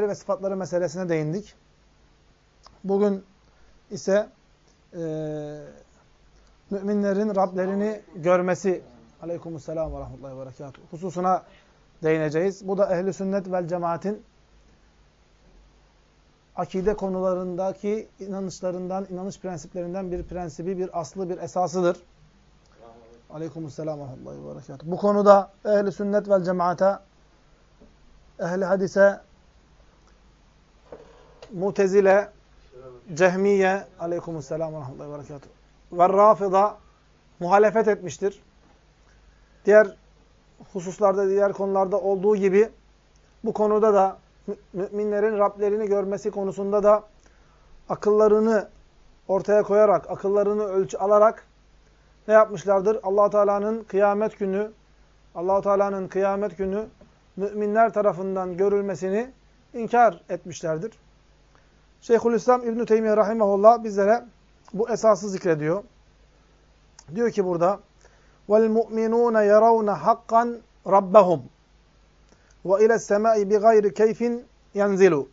ve sıfatları meselesine değindik. Bugün ise e, müminlerin Rablerini görmesi aleykümselam ve rahmetullahi ve berekatuhu hususuna değineceğiz. Bu da ehli sünnet vel cemaatin akide konularındaki inanışlarından, inanış prensiplerinden bir prensibi, bir aslı, bir esasıdır. Aleykümselam ve rahmetullahi ve berekatuhu. Bu konuda ehli sünnet vel cemaate, ehli hadise, Mutezile, Cehmiye, aleykümselam ve rahmetullahi ve ve Rafıda muhalefet etmiştir. Diğer hususlarda, diğer konularda olduğu gibi bu konuda da müminlerin Rablerini görmesi konusunda da akıllarını ortaya koyarak, akıllarını ölçü alarak ne yapmışlardır? allah Teala'nın kıyamet günü, allah Teala'nın kıyamet günü müminler tarafından görülmesini inkar etmişlerdir. Şeyhülislam İbn-i Teymiye Rahimahullah bizlere bu esası zikrediyor. Diyor ki burada وَالْمُؤْمِنُونَ يَرَوْنَ حَقًّا رَبَّهُمْ وَاِلَى السَّمَاءِ بِغَيْرِ كَيْفٍ يَنْزِلُ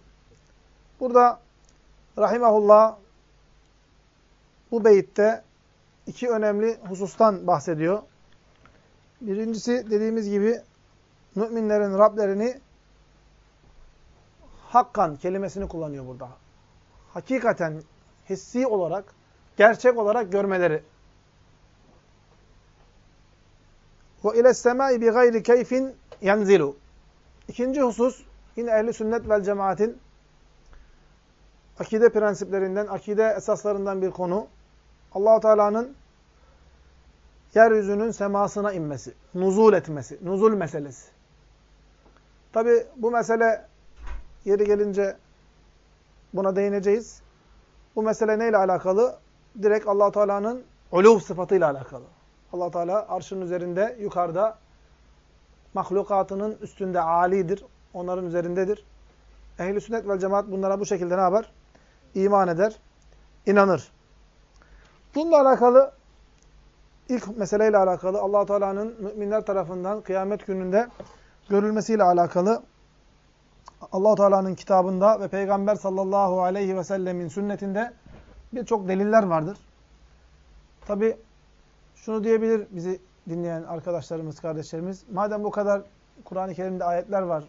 Burada Rahimahullah bu beyitte iki önemli husustan bahsediyor. Birincisi dediğimiz gibi müminlerin Rablerini hakkan kelimesini kullanıyor burada. Hakikaten hissi olarak, gerçek olarak görmeleri. Ve ile semai bi gayri keyfin yenzilu. İkinci husus yine ehli sünnet vel cemaatin akide prensiplerinden, akide esaslarından bir konu. allah Teala'nın yeryüzünün semasına inmesi, nuzul etmesi, nuzul meselesi. Tabi bu mesele yeri gelince buna değineceğiz. Bu mesele neyle alakalı? Direkt allah Teala'nın uluv sıfatıyla alakalı. allah Teala arşın üzerinde, yukarıda, mahlukatının üstünde alidir. Onların üzerindedir. Ehl-i sünnet vel cemaat bunlara bu şekilde ne yapar? İman eder, inanır. Bununla alakalı ilk meseleyle alakalı allah Teala'nın müminler tarafından kıyamet gününde görülmesiyle alakalı allah Teala'nın kitabında ve Peygamber sallallahu aleyhi ve sellemin sünnetinde birçok deliller vardır. Tabi şunu diyebilir bizi dinleyen arkadaşlarımız, kardeşlerimiz. Madem bu kadar Kur'an-ı Kerim'de ayetler var,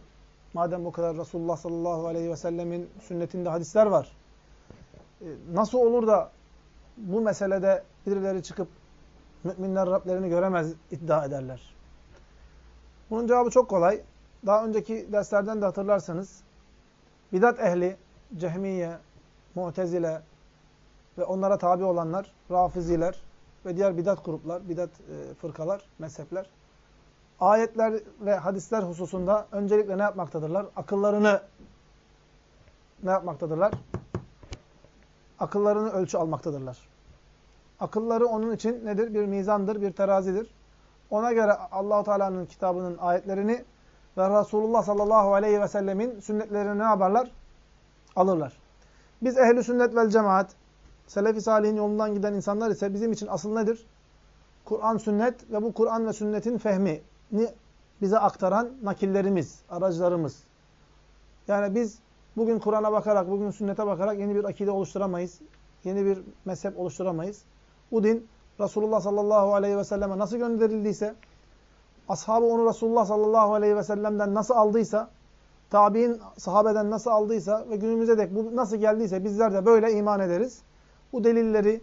madem bu kadar Resulullah sallallahu aleyhi ve sellemin sünnetinde hadisler var, e, nasıl olur da bu meselede birileri çıkıp müminler Rablerini göremez iddia ederler? Bunun cevabı çok kolay. Daha önceki derslerden de hatırlarsanız bidat ehli, cehmiye, mu'tezile ve onlara tabi olanlar, rafiziler ve diğer bidat gruplar, bidat e, fırkalar, mezhepler ayetler ve hadisler hususunda öncelikle ne yapmaktadırlar? Akıllarını ne yapmaktadırlar? Akıllarını ölçü almaktadırlar. Akılları onun için nedir? Bir mizandır, bir terazidir. Ona göre Allahu Teala'nın kitabının ayetlerini ve Resulullah sallallahu aleyhi ve sellemin sünnetlerini ne yaparlar? Alırlar. Biz ehli sünnet vel cemaat, selefi salihin yolundan giden insanlar ise bizim için asıl nedir? Kur'an, sünnet ve bu Kur'an ve sünnetin fehmini bize aktaran nakillerimiz, aracılarımız. Yani biz bugün Kur'an'a bakarak, bugün sünnete bakarak yeni bir akide oluşturamayız. Yeni bir mezhep oluşturamayız. Bu din Resulullah sallallahu aleyhi ve selleme nasıl gönderildiyse, ashabı onu Resulullah sallallahu aleyhi ve sellem'den nasıl aldıysa, tabi'in sahabeden nasıl aldıysa ve günümüze dek bu nasıl geldiyse bizler de böyle iman ederiz. Bu delilleri,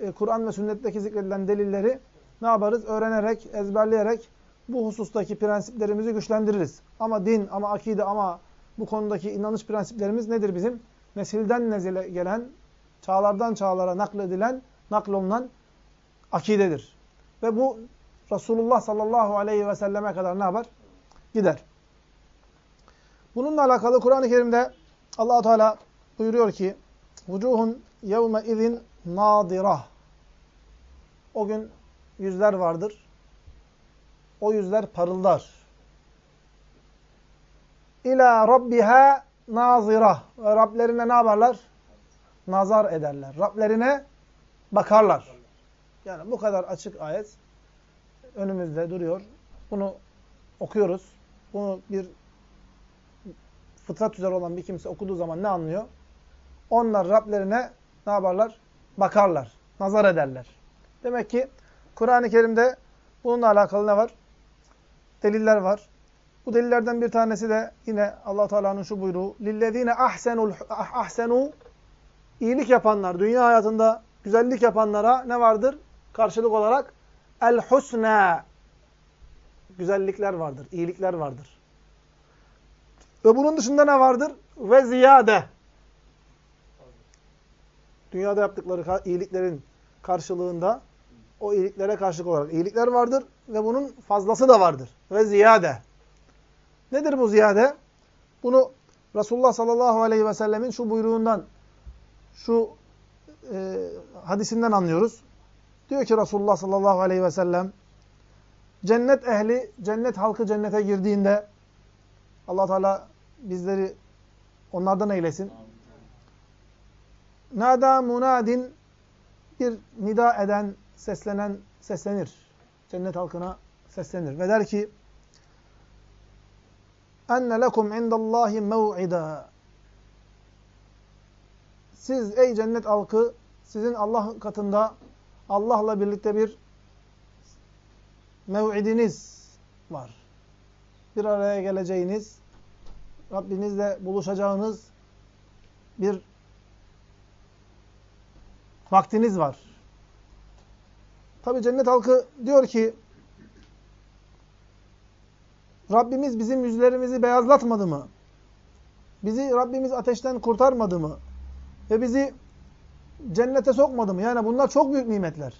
e, Kur'an ve sünnetteki zikredilen delilleri ne yaparız? Öğrenerek, ezberleyerek bu husustaki prensiplerimizi güçlendiririz. Ama din, ama akide, ama bu konudaki inanış prensiplerimiz nedir bizim? Nesilden nezile gelen, çağlardan çağlara nakledilen, naklolunan akidedir. Ve bu Resulullah sallallahu aleyhi ve selleme kadar ne yapar? Gider. Bununla alakalı Kur'an-ı Kerim'de allah Teala buyuruyor ki Vucuhun yevme izin nadirah O gün yüzler vardır. O yüzler parıldar. İlâ rabbiha nazirah. Ve Rablerine ne yaparlar? Nazar ederler. Rablerine bakarlar. Yani bu kadar açık ayet önümüzde duruyor. Bunu okuyoruz. Bunu bir fıtrat üzere olan bir kimse okuduğu zaman ne anlıyor? Onlar Rablerine ne yaparlar? Bakarlar, nazar ederler. Demek ki Kur'an-ı Kerim'de bununla alakalı ne var? Deliller var. Bu delillerden bir tanesi de yine Allah Teala'nın şu buyruğu: "Lillezine ahsenul ahsenu iyilik yapanlar, dünya hayatında güzellik yapanlara ne vardır? Karşılık olarak el husna güzellikler vardır, iyilikler vardır. Ve bunun dışında ne vardır? Ve ziyade. Dünyada yaptıkları iyiliklerin karşılığında o iyiliklere karşılık olarak iyilikler vardır ve bunun fazlası da vardır. Ve ziyade. Nedir bu ziyade? Bunu Resulullah sallallahu aleyhi ve sellemin şu buyruğundan, şu e, hadisinden anlıyoruz. Diyor ki Resulullah sallallahu aleyhi ve sellem, cennet ehli, cennet halkı cennete girdiğinde, allah Teala bizleri onlardan eylesin. Nada munadin, bir nida eden, seslenen, seslenir. Cennet halkına seslenir. Ve der ki, enne lekum indallahi mev'ida. Siz ey cennet halkı, sizin Allah katında Allah'la birlikte bir mev'idiniz var. Bir araya geleceğiniz, Rabbinizle buluşacağınız bir vaktiniz var. Tabi cennet halkı diyor ki Rabbimiz bizim yüzlerimizi beyazlatmadı mı? Bizi Rabbimiz ateşten kurtarmadı mı? Ve bizi cennete sokmadı mı? Yani bunlar çok büyük nimetler.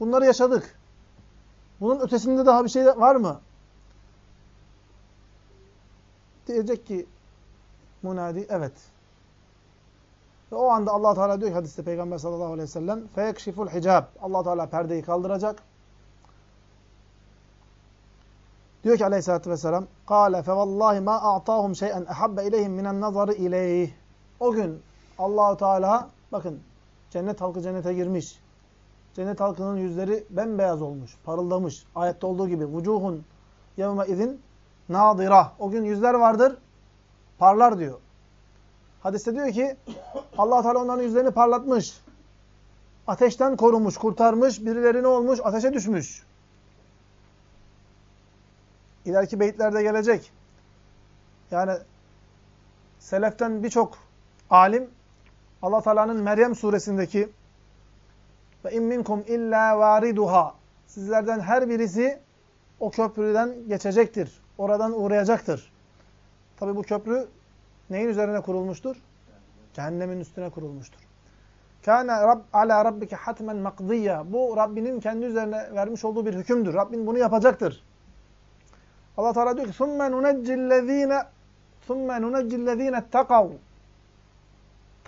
Bunları yaşadık. Bunun ötesinde daha bir şey var mı? Diyecek ki munadi evet. Ve o anda Allah Teala diyor ki hadiste Peygamber sallallahu aleyhi ve sellem feyekşiful hicab. Allah Teala perdeyi kaldıracak. Diyor ki aleyhissalatü vesselam قَالَ فَوَاللّٰهِ مَا أَعْطَاهُمْ شَيْئًا اَحَبَّ اِلَيْهِمْ مِنَ النَّظَرِ اِلَيْهِ O gün Allahu Teala bakın cennet halkı cennete girmiş. Cennet halkının yüzleri bembeyaz olmuş, parıldamış. Ayette olduğu gibi vucuhun yevme izin nadira. O gün yüzler vardır, parlar diyor. Hadiste diyor ki Allah Teala onların yüzlerini parlatmış. Ateşten korumuş, kurtarmış. Birileri ne olmuş? Ateşe düşmüş. İleriki beyitlerde gelecek. Yani seleften birçok alim Allah Teala'nın Meryem suresindeki ve in minkum illa variduha sizlerden her birisi o köprüden geçecektir. Oradan uğrayacaktır. Tabi bu köprü neyin üzerine kurulmuştur? Cehennemin üstüne kurulmuştur. Kana rab ala rabbike hatmen makdiya. Bu Rabbinin kendi üzerine vermiş olduğu bir hükümdür. Rabbin bunu yapacaktır. Allah Teala diyor ki: "Summa nuneccillezine Thumme nuneccillezine takav.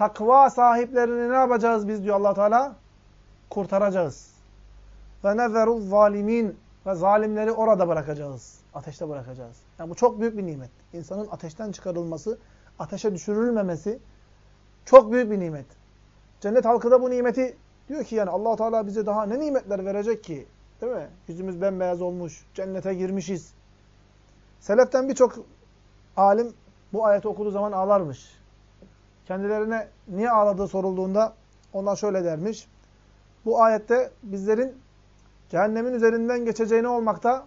Takva sahiplerini ne yapacağız biz diyor allah Teala? Kurtaracağız. Ve nezeru zalimin. Ve zalimleri orada bırakacağız. Ateşte bırakacağız. Yani bu çok büyük bir nimet. İnsanın ateşten çıkarılması, ateşe düşürülmemesi çok büyük bir nimet. Cennet halkı da bu nimeti diyor ki yani allah Teala bize daha ne nimetler verecek ki? Değil mi? Yüzümüz bembeyaz olmuş, cennete girmişiz. Seleften birçok alim bu ayeti okuduğu zaman ağlarmış. Kendilerine niye ağladığı sorulduğunda onlar şöyle dermiş. Bu ayette bizlerin cehennemin üzerinden geçeceğini olmakta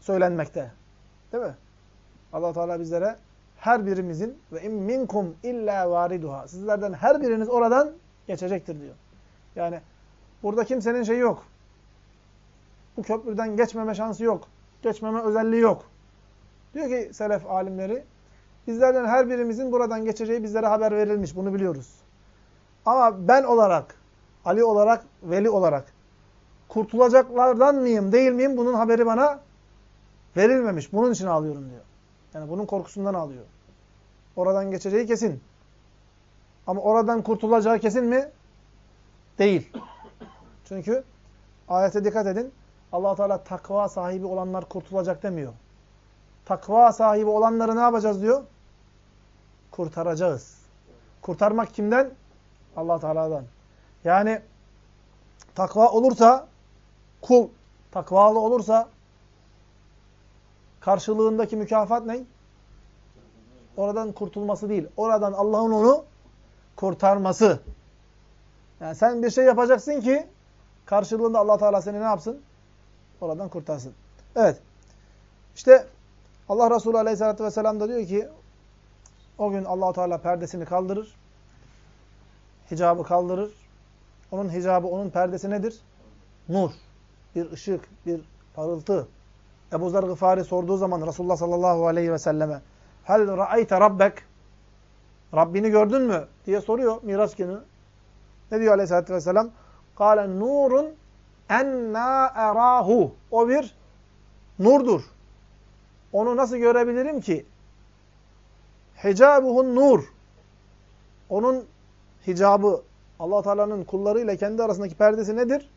söylenmekte. Değil mi? allah Teala bizlere her birimizin ve in minkum illa variduha. Sizlerden her biriniz oradan geçecektir diyor. Yani burada kimsenin şeyi yok. Bu köprüden geçmeme şansı yok. Geçmeme özelliği yok. Diyor ki selef alimleri, bizlerden her birimizin buradan geçeceği bizlere haber verilmiş. Bunu biliyoruz. Ama ben olarak, Ali olarak, Veli olarak kurtulacaklardan mıyım, değil miyim? Bunun haberi bana verilmemiş. Bunun için ağlıyorum diyor. Yani bunun korkusundan ağlıyor. Oradan geçeceği kesin. Ama oradan kurtulacağı kesin mi? Değil. Çünkü ayete dikkat edin. allah Teala takva sahibi olanlar kurtulacak demiyor takva sahibi olanları ne yapacağız diyor? Kurtaracağız. Kurtarmak kimden? allah Teala'dan. Yani takva olursa, kul takvalı olursa karşılığındaki mükafat ne? Oradan kurtulması değil. Oradan Allah'ın onu kurtarması. Yani sen bir şey yapacaksın ki karşılığında allah Teala seni ne yapsın? Oradan kurtarsın. Evet. İşte Allah Resulü Aleyhisselatü Vesselam da diyor ki o gün allah Teala perdesini kaldırır. Hicabı kaldırır. Onun hicabı, onun perdesi nedir? Nur. Bir ışık, bir parıltı. Ebu Zer Gıfari sorduğu zaman Resulullah sallallahu aleyhi ve selleme Hel ra'ayte rabbek Rabbini gördün mü? diye soruyor Miraç günü. Ne diyor aleyhissalatü vesselam? Kale nurun enna erahu. O bir nurdur. Onu nasıl görebilirim ki? Hicabuhun nur. Onun hicabı, allah Teala'nın kullarıyla kendi arasındaki perdesi nedir?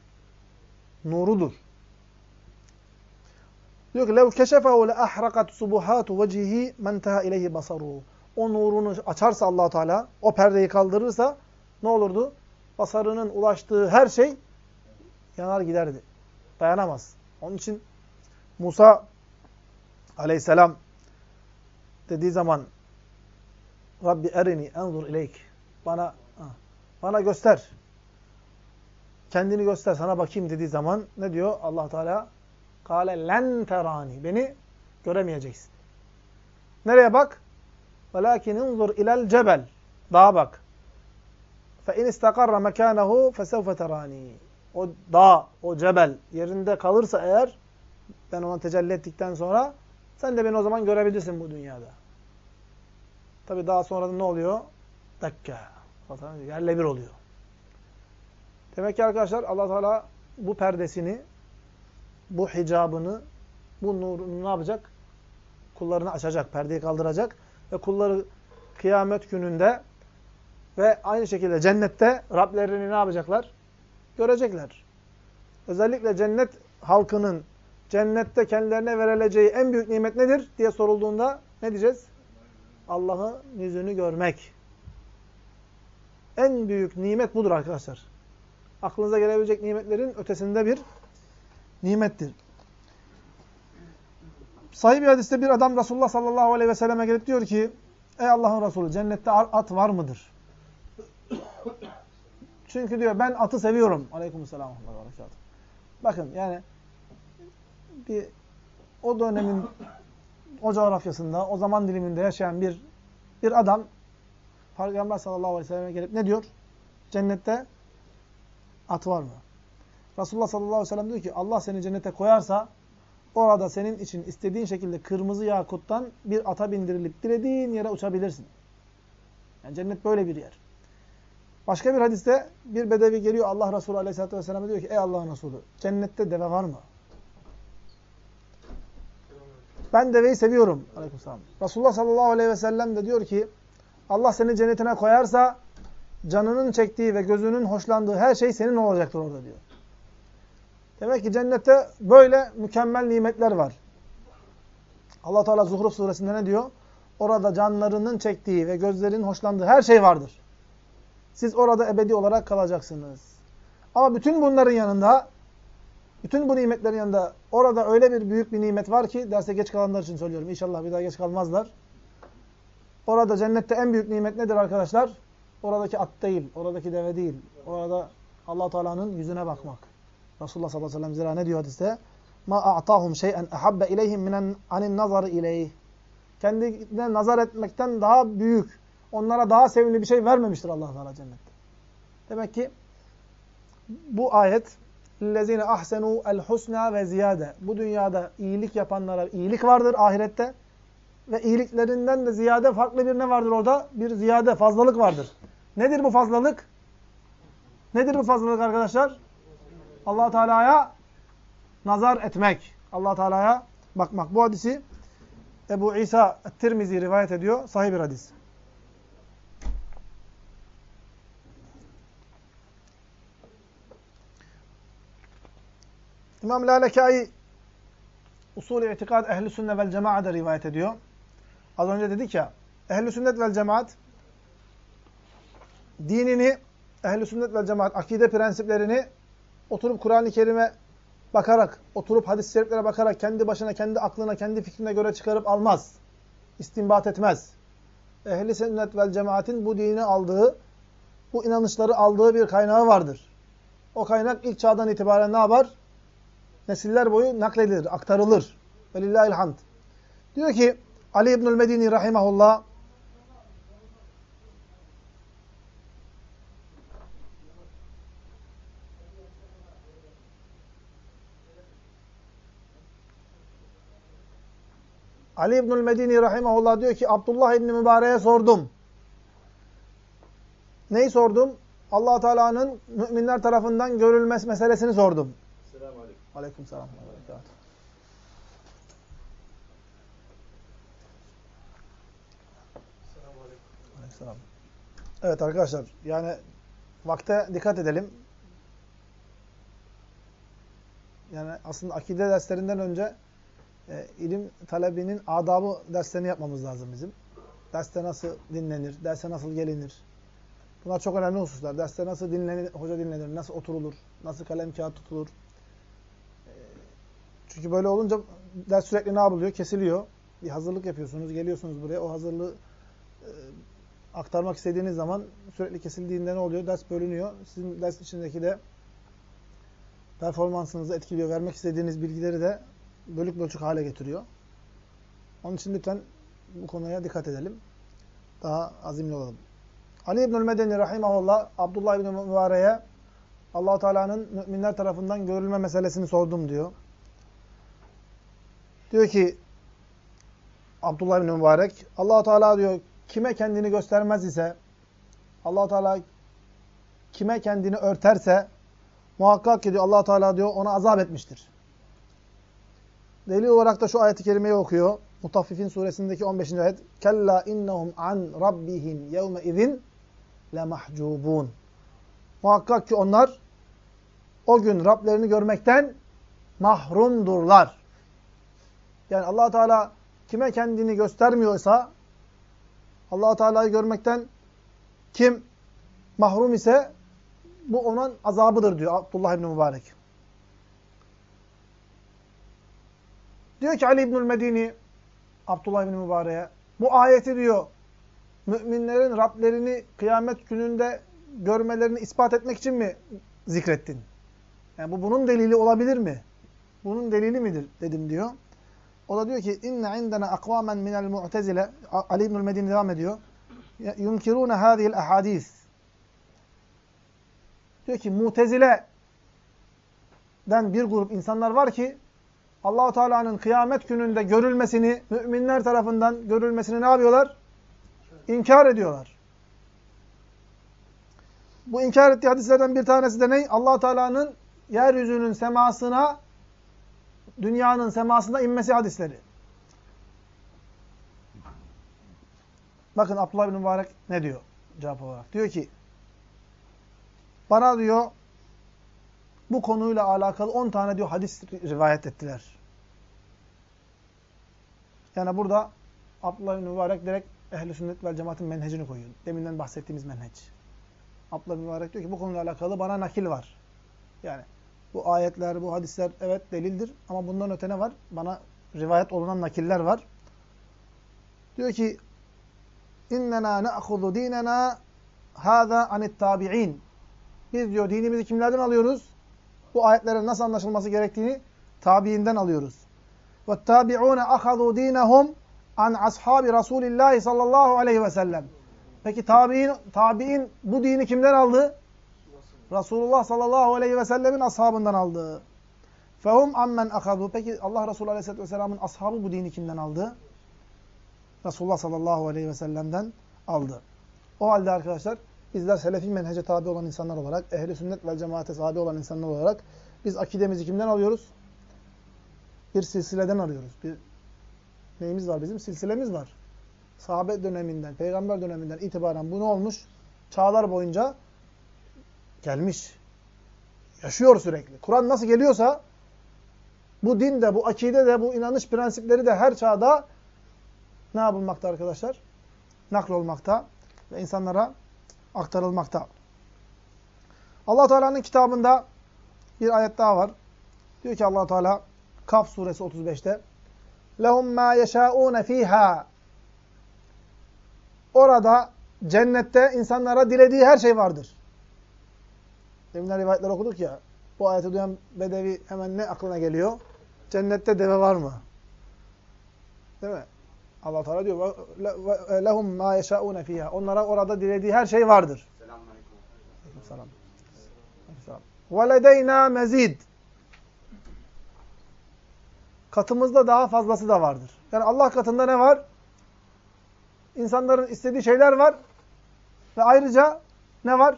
Nurudur. Diyor ki, لَوْ كَشَفَهُ لَأَحْرَقَتْ سُبُحَاتُ وَجِهِ مَنْ تَهَا اِلَيْهِ بَصَرُهُ O nurunu açarsa allah Teala, o perdeyi kaldırırsa ne olurdu? Basarının ulaştığı her şey yanar giderdi. Dayanamaz. Onun için Musa aleyhisselam dediği zaman Rabbi erini enzur ileyk. Bana bana göster. Kendini göster sana bakayım dediği zaman ne diyor Allah Teala? Kale len terani. Beni göremeyeceksin. Nereye bak? Velakin inzur ilel cebel. Dağa bak. Fe in istakarra mekânehu fesevfe terani. O dağ, o cebel yerinde kalırsa eğer ben ona tecelli ettikten sonra sen de beni o zaman görebilirsin bu dünyada. Tabi daha sonra da ne oluyor? Dakika. Yerle bir oluyor. Demek ki arkadaşlar allah Teala bu perdesini, bu hicabını, bu nurunu ne yapacak? Kullarını açacak, perdeyi kaldıracak ve kulları kıyamet gününde ve aynı şekilde cennette Rablerini ne yapacaklar? Görecekler. Özellikle cennet halkının cennette kendilerine verileceği en büyük nimet nedir diye sorulduğunda ne diyeceğiz? Allah'ın yüzünü görmek. En büyük nimet budur arkadaşlar. Aklınıza gelebilecek nimetlerin ötesinde bir nimettir. Sahih bir hadiste bir adam Resulullah sallallahu aleyhi ve selleme gelip diyor ki Ey Allah'ın Resulü cennette at var mıdır? Çünkü diyor ben atı seviyorum. Aleykümselam. Bakın yani bir o dönemin o coğrafyasında, o zaman diliminde yaşayan bir bir adam Peygamber sallallahu aleyhi ve selleme gelip ne diyor? Cennette at var mı? Resulullah sallallahu aleyhi ve sellem diyor ki Allah seni cennete koyarsa orada senin için istediğin şekilde kırmızı yakuttan bir ata bindirilip dilediğin yere uçabilirsin. Yani cennet böyle bir yer. Başka bir hadiste bir bedevi geliyor Allah Resulü aleyhissalatü vesselam'a diyor ki ey Allah'ın Resulü cennette deve var mı? Ben deveyi seviyorum. Aleykümselam. Resulullah sallallahu aleyhi ve sellem de diyor ki Allah seni cennetine koyarsa canının çektiği ve gözünün hoşlandığı her şey senin olacaktır orada diyor. Demek ki cennette böyle mükemmel nimetler var. Allah Teala Zuhruf suresinde ne diyor? Orada canlarının çektiği ve gözlerinin hoşlandığı her şey vardır. Siz orada ebedi olarak kalacaksınız. Ama bütün bunların yanında, bütün bu nimetlerin yanında orada öyle bir büyük bir nimet var ki, derse geç kalanlar için söylüyorum. İnşallah bir daha geç kalmazlar. Orada cennette en büyük nimet nedir arkadaşlar? Oradaki at değil, oradaki deve değil. Orada allah Teala'nın yüzüne bakmak. Resulullah sallallahu aleyhi ve sellem zira ne diyor hadiste? Ma a'tahum şey'en ahabbe ileyhim minen anin nazarı ileyh. Kendine nazar etmekten daha büyük, onlara daha sevimli bir şey vermemiştir allah Teala cennette. Demek ki bu ayet lezine ahsenu el husna ve ziyade. Bu dünyada iyilik yapanlara iyilik vardır ahirette ve iyiliklerinden de ziyade farklı bir ne vardır orada? Bir ziyade, fazlalık vardır. Nedir bu fazlalık? Nedir bu fazlalık arkadaşlar? allah Teala'ya nazar etmek. allah Teala'ya bakmak. Bu hadisi Ebu İsa Tirmizi rivayet ediyor. Sahih bir hadis. İmam Lalekai usul-i itikad ehli sünne vel cemaate rivayet ediyor. Az önce dedik ya ehli sünnet vel cemaat dinini ehli sünnet vel cemaat akide prensiplerini oturup Kur'an-ı Kerim'e bakarak, oturup hadis-i şeriflere bakarak kendi başına, kendi aklına, kendi fikrine göre çıkarıp almaz. İstinbat etmez. ehli sünnet vel cemaatin bu dini aldığı, bu inanışları aldığı bir kaynağı vardır. O kaynak ilk çağdan itibaren ne yapar? Nesiller boyu nakledilir, aktarılır. Velillahil hamd. Diyor ki Ali İbnül Medini rahimahullah Ali İbnül Medini rahimahullah diyor ki Abdullah İbni Mübarek'e sordum. Neyi sordum? allah Teala'nın müminler tarafından görülmesi meselesini sordum. Aleyküm. Selam. Aleyküm Evet arkadaşlar yani vakte dikkat edelim. Yani aslında akide derslerinden önce e, ilim talebinin adabı derslerini yapmamız lazım bizim. Derste nasıl dinlenir, derse nasıl gelinir. Bunlar çok önemli hususlar. Derste nasıl dinlenir, hoca dinlenir, nasıl oturulur, nasıl kalem kağıt tutulur. Çünkü böyle olunca ders sürekli ne yapılıyor? Kesiliyor. Bir hazırlık yapıyorsunuz, geliyorsunuz buraya. O hazırlığı e, aktarmak istediğiniz zaman sürekli kesildiğinde ne oluyor? Ders bölünüyor. Sizin ders içindeki de performansınızı etkiliyor. Vermek istediğiniz bilgileri de bölük bölçük hale getiriyor. Onun için lütfen bu konuya dikkat edelim. Daha azimli olalım. Ali İbnül Medeni rahimahullah Abdullah İbni Mübarek'e allah Teala'nın müminler tarafından görülme meselesini sordum diyor. Diyor ki Abdullah İbni Mübarek allah Teala diyor kime kendini göstermez ise allah Teala kime kendini örterse muhakkak ki diyor allah Teala diyor ona azap etmiştir. Delil olarak da şu ayeti kerimeyi okuyor. Mutaffifin suresindeki 15. ayet. Kella innahum an rabbihim yevme izin lemahcubun. Muhakkak ki onlar o gün Rablerini görmekten mahrumdurlar. Yani allah Teala kime kendini göstermiyorsa allah Teala'yı görmekten kim mahrum ise bu onun azabıdır diyor Abdullah İbni Mübarek. Diyor ki Ali İbnül Medini Abdullah İbni Mübarek'e bu ayeti diyor müminlerin Rablerini kıyamet gününde görmelerini ispat etmek için mi zikrettin? Yani bu bunun delili olabilir mi? Bunun delili midir dedim diyor. O da diyor ki inne indena akvamen minel mu'tezile Ali İbnül Medini devam ediyor. Yunkirune hâzihil ahadis. Diyor ki mutezile'den bir grup insanlar var ki Allahu Teala'nın kıyamet gününde görülmesini, müminler tarafından görülmesini ne yapıyorlar? İnkar ediyorlar. Bu inkar ettiği hadislerden bir tanesi de ne? allah Teala'nın yeryüzünün semasına, dünyanın semasına inmesi hadisleri. Bakın Abdullah bin Mübarek ne diyor cevap olarak? Diyor ki, bana diyor, bu konuyla alakalı 10 tane diyor hadis rivayet ettiler. Yani burada Abdullah bin Mübarek direkt ehl sünnet vel cemaatin menhecini koyuyor. Deminden bahsettiğimiz menheç. Abdullah bin Mübarek diyor ki bu konuyla alakalı bana nakil var. Yani bu ayetler, bu hadisler evet delildir ama bundan öte ne var? Bana rivayet olunan nakiller var. Diyor ki innena na'khudhu dinena hâzâ anit tabi'in. Biz diyor dinimizi kimlerden alıyoruz? Bu ayetlerin nasıl anlaşılması gerektiğini tabiinden alıyoruz. Ve tabi'ûne ahadû dînehum an ashabi Resulillahi sallallahu aleyhi ve sellem. Peki tabi'in, tabi'in bu dini kimden aldı? Resulullah sallallahu aleyhi ve sellemin ashabından aldı. Fehum ammen akadu. Peki Allah Resulü aleyhisselatü vesselamın ashabı bu dini kimden aldı? Resulullah sallallahu aleyhi ve sellem'den aldı. O halde arkadaşlar bizler selefi menhece tabi olan insanlar olarak, ehli sünnet vel cemaate tabi olan insanlar olarak biz akidemizi kimden alıyoruz? Bir silsileden alıyoruz. Bir neyimiz var bizim? Silsilemiz var. Sahabe döneminden, peygamber döneminden itibaren bu ne olmuş? Çağlar boyunca gelmiş. Yaşıyor sürekli. Kur'an nasıl geliyorsa bu din de, bu akide de, bu inanış prensipleri de her çağda ne yapılmakta arkadaşlar? Nakl olmakta ve insanlara aktarılmakta. Allah Teala'nın kitabında bir ayet daha var. Diyor ki Allah Teala Kaf suresi 35'te lehum ma yeşaun fiha orada cennette insanlara dilediği her şey vardır. Deminden rivayetler okuduk ya. Bu ayeti duyan bedevi hemen ne aklına geliyor? Cennette deve var mı? Değil mi? Allah Teala diyor lehum ma yeşaun fiha. Onlara orada dilediği her şey vardır. Selamünaleyküm. Selam. Selam. Ve ledeyna mezid. Katımızda daha fazlası da vardır. Yani Allah katında ne var? İnsanların istediği şeyler var. Ve ayrıca ne var?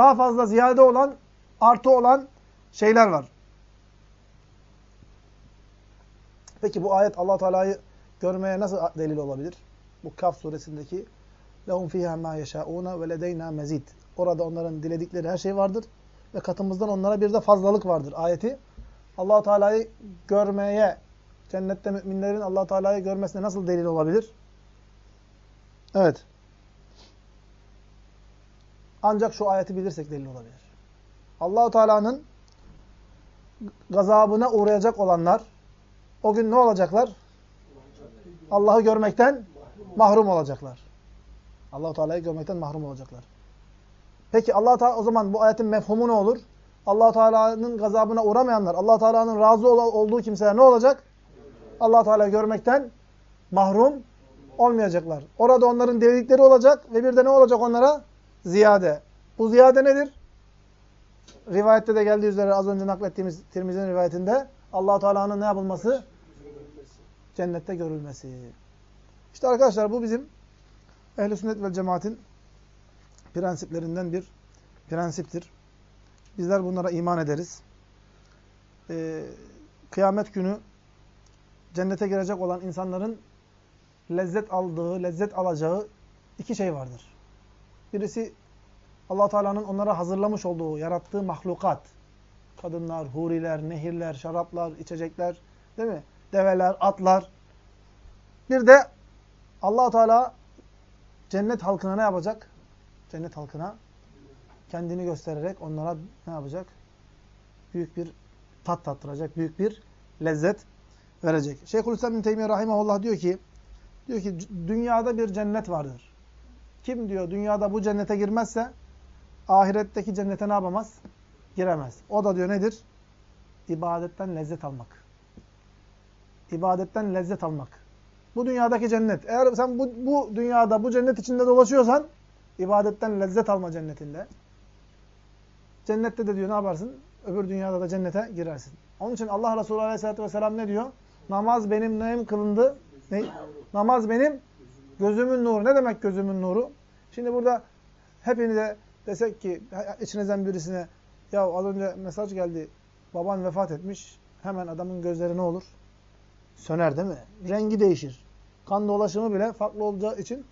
Daha fazla ziyade olan, artı olan şeyler var. Peki bu ayet Allah Teala'yı görmeye nasıl delil olabilir? Bu Kaf suresindeki fiha ma yeşauna ve ledeyna mezid. Orada onların diledikleri her şey vardır ve katımızdan onlara bir de fazlalık vardır ayeti. Allah Teala'yı görmeye cennette müminlerin Allah Teala'yı görmesine nasıl delil olabilir? Evet. Ancak şu ayeti bilirsek delil olabilir. Allahu Teala'nın gazabına uğrayacak olanlar o gün ne olacaklar? Allah'ı görmekten mahrum olacaklar. Allahu Teala'yı görmekten mahrum olacaklar. Peki Allah Teala o zaman bu ayetin mefhumu ne olur? Allah Teala'nın gazabına uğramayanlar, Allah Teala'nın razı olduğu kimseler ne olacak? Allah Teala'yı görmekten mahrum olmayacaklar. Orada onların dedikleri olacak ve bir de ne olacak onlara? Ziyade. Bu ziyade nedir? Rivayette de geldiği üzere az önce naklettiğimiz Tirmizi'nin rivayetinde allah Teala'nın ne yapılması? Cennette görülmesi. İşte arkadaşlar bu bizim ehl sünnet ve cemaatin prensiplerinden bir prensiptir. Bizler bunlara iman ederiz. Ee, kıyamet günü cennete girecek olan insanların lezzet aldığı, lezzet alacağı iki şey vardır. Birisi allah Teala'nın onlara hazırlamış olduğu, yarattığı mahlukat. Kadınlar, huriler, nehirler, şaraplar, içecekler, değil mi? Develer, atlar. Bir de allah Teala cennet halkına ne yapacak? Cennet halkına kendini göstererek onlara ne yapacak? Büyük bir tat tattıracak, büyük bir lezzet verecek. Şeyhülislam bin Teymiye Rahimahullah diyor ki, diyor ki dünyada bir cennet vardır. Kim diyor dünyada bu cennete girmezse ahiretteki cennete ne yapamaz? Giremez. O da diyor nedir? İbadetten lezzet almak. İbadetten lezzet almak. Bu dünyadaki cennet. Eğer sen bu, bu dünyada, bu cennet içinde dolaşıyorsan, ibadetten lezzet alma cennetinde. Cennette de diyor ne yaparsın? Öbür dünyada da cennete girersin. Onun için Allah Resulü Aleyhisselatü Vesselam ne diyor? Namaz benim neyim kılındı? Ne? Namaz benim gözümün nuru. Ne demek gözümün nuru? Şimdi burada hepinize desek ki içinizden birisine ya az önce mesaj geldi. Baban vefat etmiş. Hemen adamın gözleri ne olur? Söner değil mi? Rengi değişir. Kan dolaşımı bile farklı olacağı için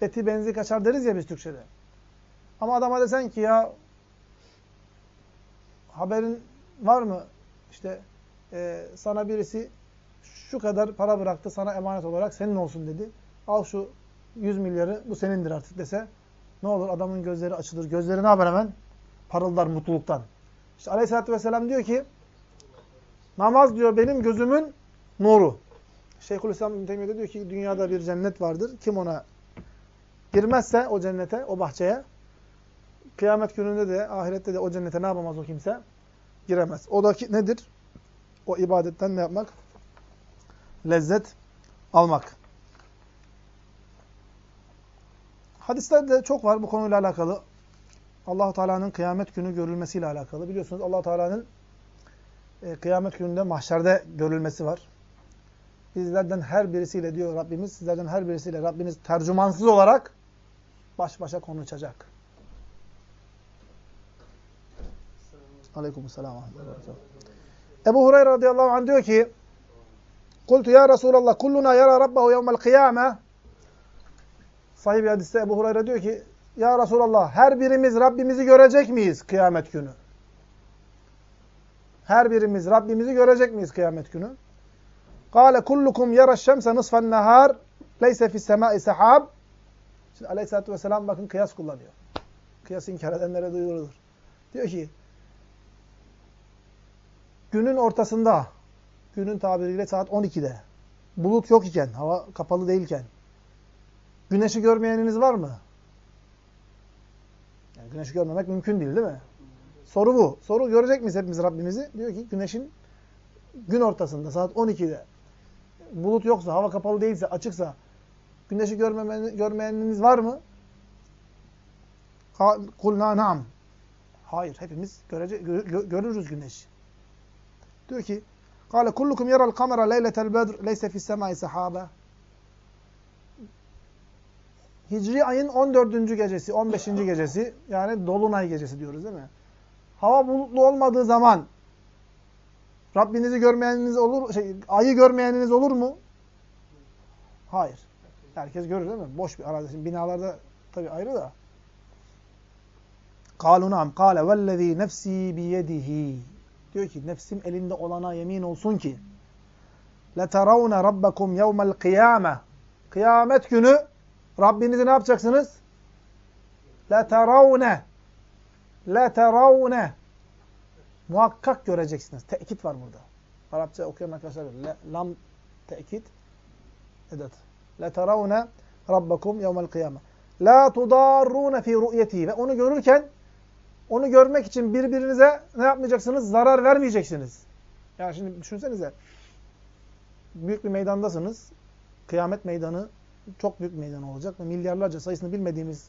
eti benzi kaçar deriz ya biz Türkçe'de. Ama adama desen ki ya haberin var mı? İşte e, sana birisi şu kadar para bıraktı sana emanet olarak senin olsun dedi. Al şu 100 milyarı bu senindir artık dese ne olur adamın gözleri açılır. Gözleri ne yapar hemen? Parıldar mutluluktan. İşte aleyhissalatü vesselam diyor ki namaz diyor benim gözümün nuru. Şeyhülislam Teymiye diyor ki dünyada bir cennet vardır. Kim ona girmezse o cennete, o bahçeye kıyamet gününde de ahirette de o cennete ne yapamaz o kimse? Giremez. O da nedir? O ibadetten ne yapmak? Lezzet almak. Hadisler de çok var bu konuyla alakalı. allah Teala'nın kıyamet günü görülmesiyle alakalı. Biliyorsunuz allah Teala'nın e, kıyamet gününde mahşerde görülmesi var. Bizlerden her birisiyle diyor Rabbimiz, sizlerden her birisiyle Rabbiniz tercümansız olarak baş başa konuşacak. Aleykümselam. Ebu Hureyre radıyallahu anh diyor ki Kultu ya Resulallah kulluna yara rabbahu yevmel kıyame Sahih bir hadiste Ebu Hureyre diyor ki Ya Resulallah her birimiz Rabbimizi görecek miyiz kıyamet günü? Her birimiz Rabbimizi görecek miyiz kıyamet günü? Kale kullukum yara şemse nısfen nehar leyse fis semai sehab Şimdi aleyhissalatü vesselam bakın kıyas kullanıyor. Kıyas inkar edenlere duyurulur. Diyor ki günün ortasında günün tabiriyle saat 12'de bulut yok iken, hava kapalı değilken Güneşi görmeyeniniz var mı? Yani güneşi görmemek mümkün değil değil mi? Soru bu. Soru görecek miyiz hepimiz Rabbimizi? Diyor ki güneşin gün ortasında saat 12'de bulut yoksa, hava kapalı değilse, açıksa güneşi görmeyeniniz var mı? Kulna naam. Hayır, hepimiz görece, gö görürüz güneşi. Diyor ki: "Kâle kullukum yaral kamera leyletel bedr leyse fis semai sahaba." Hicri ayın 14. gecesi, 15. gecesi yani dolunay gecesi diyoruz değil mi? Hava bulutlu olmadığı zaman Rabbinizi görmeyeniniz olur, şey, ayı görmeyeniniz olur mu? Hayır. Herkes görür değil mi? Boş bir arazi. Şimdi binalarda tabii ayrı da. قَالُوا نَعَمْ قَالَ وَالَّذ۪ي نَفْس۪ي بِيَدِهِ Diyor ki nefsim elinde olana yemin olsun ki لَتَرَوْنَ رَبَّكُمْ يَوْمَ الْقِيَامَةِ Kıyamet günü Rabbinizi ne yapacaksınız? La teravne. La teravne. Muhakkak göreceksiniz. Tekit var burada. Arapça okuyan arkadaşlar la, lam tekit edat. La teravne rabbakum yevmel kıyame. La tudarrune fi ru'yeti. Ve onu görürken onu görmek için birbirinize ne yapmayacaksınız? Zarar vermeyeceksiniz. Yani şimdi düşünsenize. Büyük bir meydandasınız. Kıyamet meydanı çok büyük meydan olacak ve milyarlarca sayısını bilmediğimiz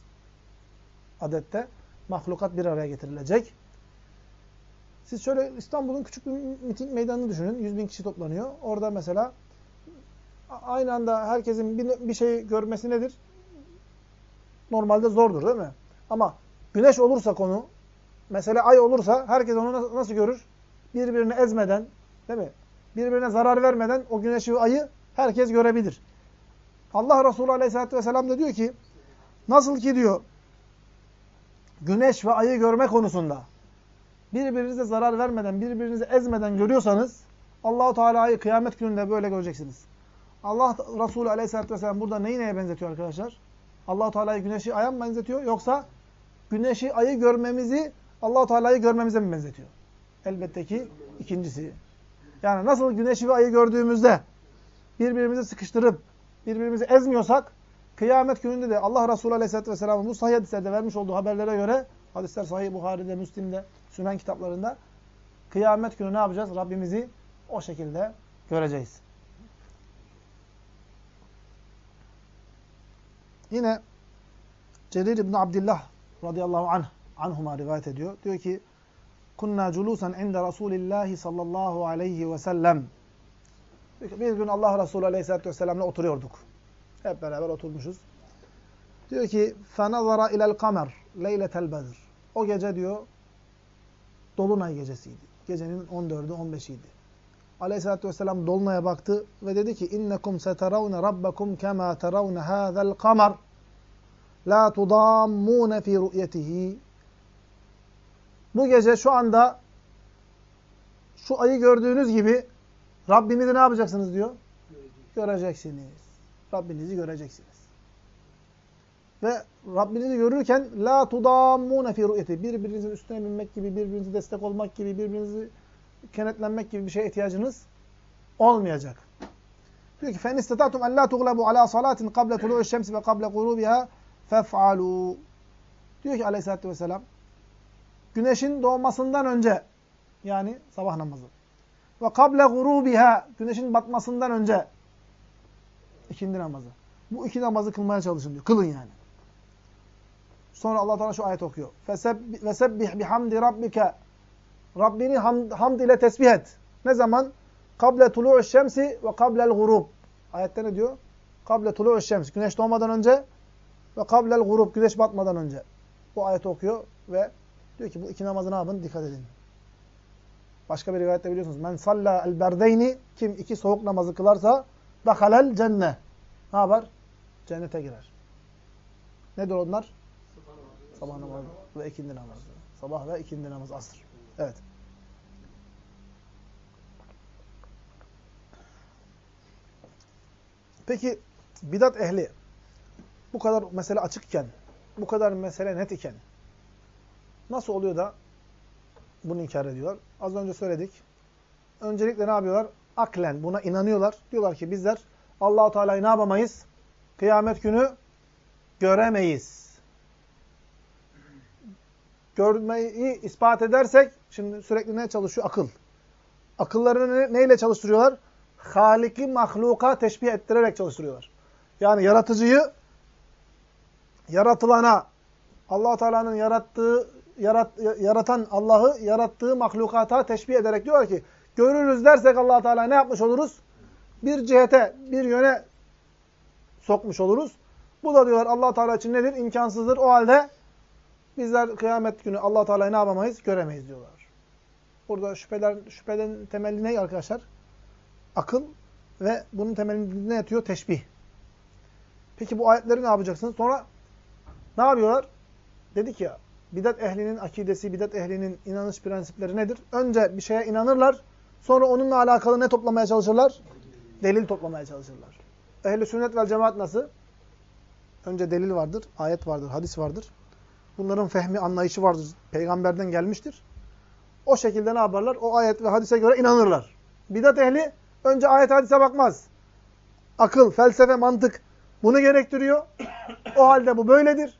adette mahlukat bir araya getirilecek. Siz şöyle İstanbul'un küçük bir miting meydanını düşünün. 100 bin kişi toplanıyor. Orada mesela aynı anda herkesin bir, bir şey görmesi nedir? Normalde zordur değil mi? Ama güneş olursa konu, mesela ay olursa herkes onu nasıl görür? Birbirini ezmeden, değil mi? Birbirine zarar vermeden o güneşi ve ayı herkes görebilir. Allah Resulü Aleyhisselatü Vesselam da diyor ki, nasıl ki diyor, güneş ve ayı görme konusunda birbirinize zarar vermeden, birbirinizi ezmeden görüyorsanız, Allahu Teala'yı kıyamet gününde böyle göreceksiniz. Allah Resulü Aleyhisselatü Vesselam burada neyi neye benzetiyor arkadaşlar? Allahu Teala'yı güneşi aya mı benzetiyor yoksa güneşi ayı görmemizi Allahu Teala'yı görmemize mi benzetiyor? Elbette ki ikincisi. Yani nasıl güneşi ve ayı gördüğümüzde birbirimizi sıkıştırıp birbirimizi ezmiyorsak kıyamet gününde de Allah Resulü Aleyhisselatü Vesselam'ın bu sahih hadislerde vermiş olduğu haberlere göre hadisler sahih Buhari'de, Müslim'de, Sünen kitaplarında kıyamet günü ne yapacağız? Rabbimizi o şekilde göreceğiz. Yine Cerir İbn Abdullah radıyallahu anh anhuma rivayet ediyor. Diyor ki kunna culusan inde Resulillahi sallallahu aleyhi ve sellem. Bir gün Allah Resulü aleyhissalatü vesselam'la oturuyorduk. Hep beraber oturmuşuz. Diyor ki فَنَظَرَ اِلَى الْقَمَرِ لَيْلَةَ الْبَدْرِ O gece diyor Dolunay gecesiydi. Gecenin 14'ü 15'iydi. Aleyhisselatü Vesselam Dolunay'a baktı ve dedi ki innekum seteravne rabbakum kema teravne hâzel kamar la tudammûne fî ru'yetihi Bu gece şu anda şu ayı gördüğünüz gibi Rabbinizi ne yapacaksınız diyor? Göreceksiniz. Rabbinizi göreceksiniz. Ve Rabbinizi görürken la tudammune fi ru'yeti. Birbirinizin üstüne binmek gibi, birbirinize destek olmak gibi, birbirinizi kenetlenmek gibi bir şeye ihtiyacınız olmayacak. Diyor ki فَاِنْ اِسْتَطَعْتُمْ اَنْ لَا تُغْلَبُوا عَلَى صَلَاتٍ قَبْلَ طُلُوعِ الشَّمْسِ وَقَبْلَ غُرُوبِهَا فَافْعَلُوا Diyor ki aleyhissalatü vesselam güneşin doğmasından önce yani sabah namazı ve kable gurubiha güneşin batmasından önce ikindi namazı. Bu iki namazı kılmaya çalışın diyor. Kılın yani. Sonra Allah Teala şu ayet okuyor. Vesebbih bihamdi rabbike Rabbini hamd, hamd ile tesbih et. Ne zaman? Kable tulu'u şemsi ve kablel gurub. Ayette ne diyor? Kable tulu'u şems. Güneş doğmadan önce ve kablel gurub. Güneş batmadan önce. Bu ayeti okuyor ve diyor ki bu iki namazı ne yapın? Dikkat edin. Başka bir rivayette biliyorsunuz. Men salla el berdeyni kim iki soğuk namazı kılarsa dahalel cenne. Ne yapar? Cennete girer. Nedir onlar? Sabah namazı ve ikindi namazı. Sabah ve ikindi namazı asır. Evet. Peki bidat ehli bu kadar mesele açıkken, bu kadar mesele net iken nasıl oluyor da bunu inkar ediyorlar? Az önce söyledik. Öncelikle ne yapıyorlar? Aklen buna inanıyorlar. Diyorlar ki bizler Allahu Teala'yı ne yapamayız? Kıyamet günü göremeyiz. Görmeyi ispat edersek, şimdi sürekli ne çalışıyor? Akıl. Akıllarını ne, neyle çalıştırıyorlar? Haliki mahluka teşbih ettirerek çalıştırıyorlar. Yani yaratıcıyı yaratılana, allah Teala'nın yarattığı, yarat, yaratan Allah'ı yarattığı mahlukata teşbih ederek diyor ki, görürüz dersek allah Teala ne yapmış oluruz? Bir cihete, bir yöne sokmuş oluruz. Bu da diyorlar allah Teala için nedir? İmkansızdır. O halde bizler kıyamet günü allah Teala'yı ne yapamayız? Göremeyiz diyorlar. Burada şüpheler, şüphelerin temeli ne arkadaşlar? Akıl ve bunun temelinde ne yatıyor? Teşbih. Peki bu ayetleri ne yapacaksınız? Sonra ne yapıyorlar? Dedik ya, bidat ehlinin akidesi, bidat ehlinin inanış prensipleri nedir? Önce bir şeye inanırlar, sonra onunla alakalı ne toplamaya çalışırlar? Delil toplamaya çalışırlar. Ehli sünnet vel cemaat nasıl? Önce delil vardır, ayet vardır, hadis vardır. Bunların fehmi, anlayışı vardır. Peygamberden gelmiştir. O şekilde ne yaparlar? O ayet ve hadise göre inanırlar. Bidat ehli önce ayet hadise bakmaz. Akıl, felsefe, mantık bunu gerektiriyor. O halde bu böyledir.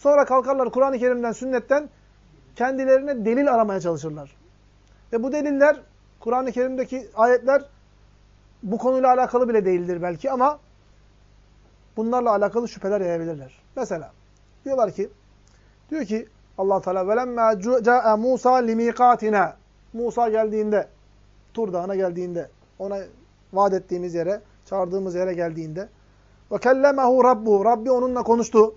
Sonra kalkarlar Kur'an-ı Kerim'den, sünnetten kendilerine delil aramaya çalışırlar. Ve bu deliller, Kur'an-ı Kerim'deki ayetler bu konuyla alakalı bile değildir belki ama bunlarla alakalı şüpheler yayabilirler. Mesela diyorlar ki, diyor ki Allah Teala velemma caa Musa limiqatina. Musa geldiğinde, Tur Dağı'na geldiğinde, ona vaat ettiğimiz yere, çağırdığımız yere geldiğinde ve kellemehu rabbu. Rabbi onunla konuştu.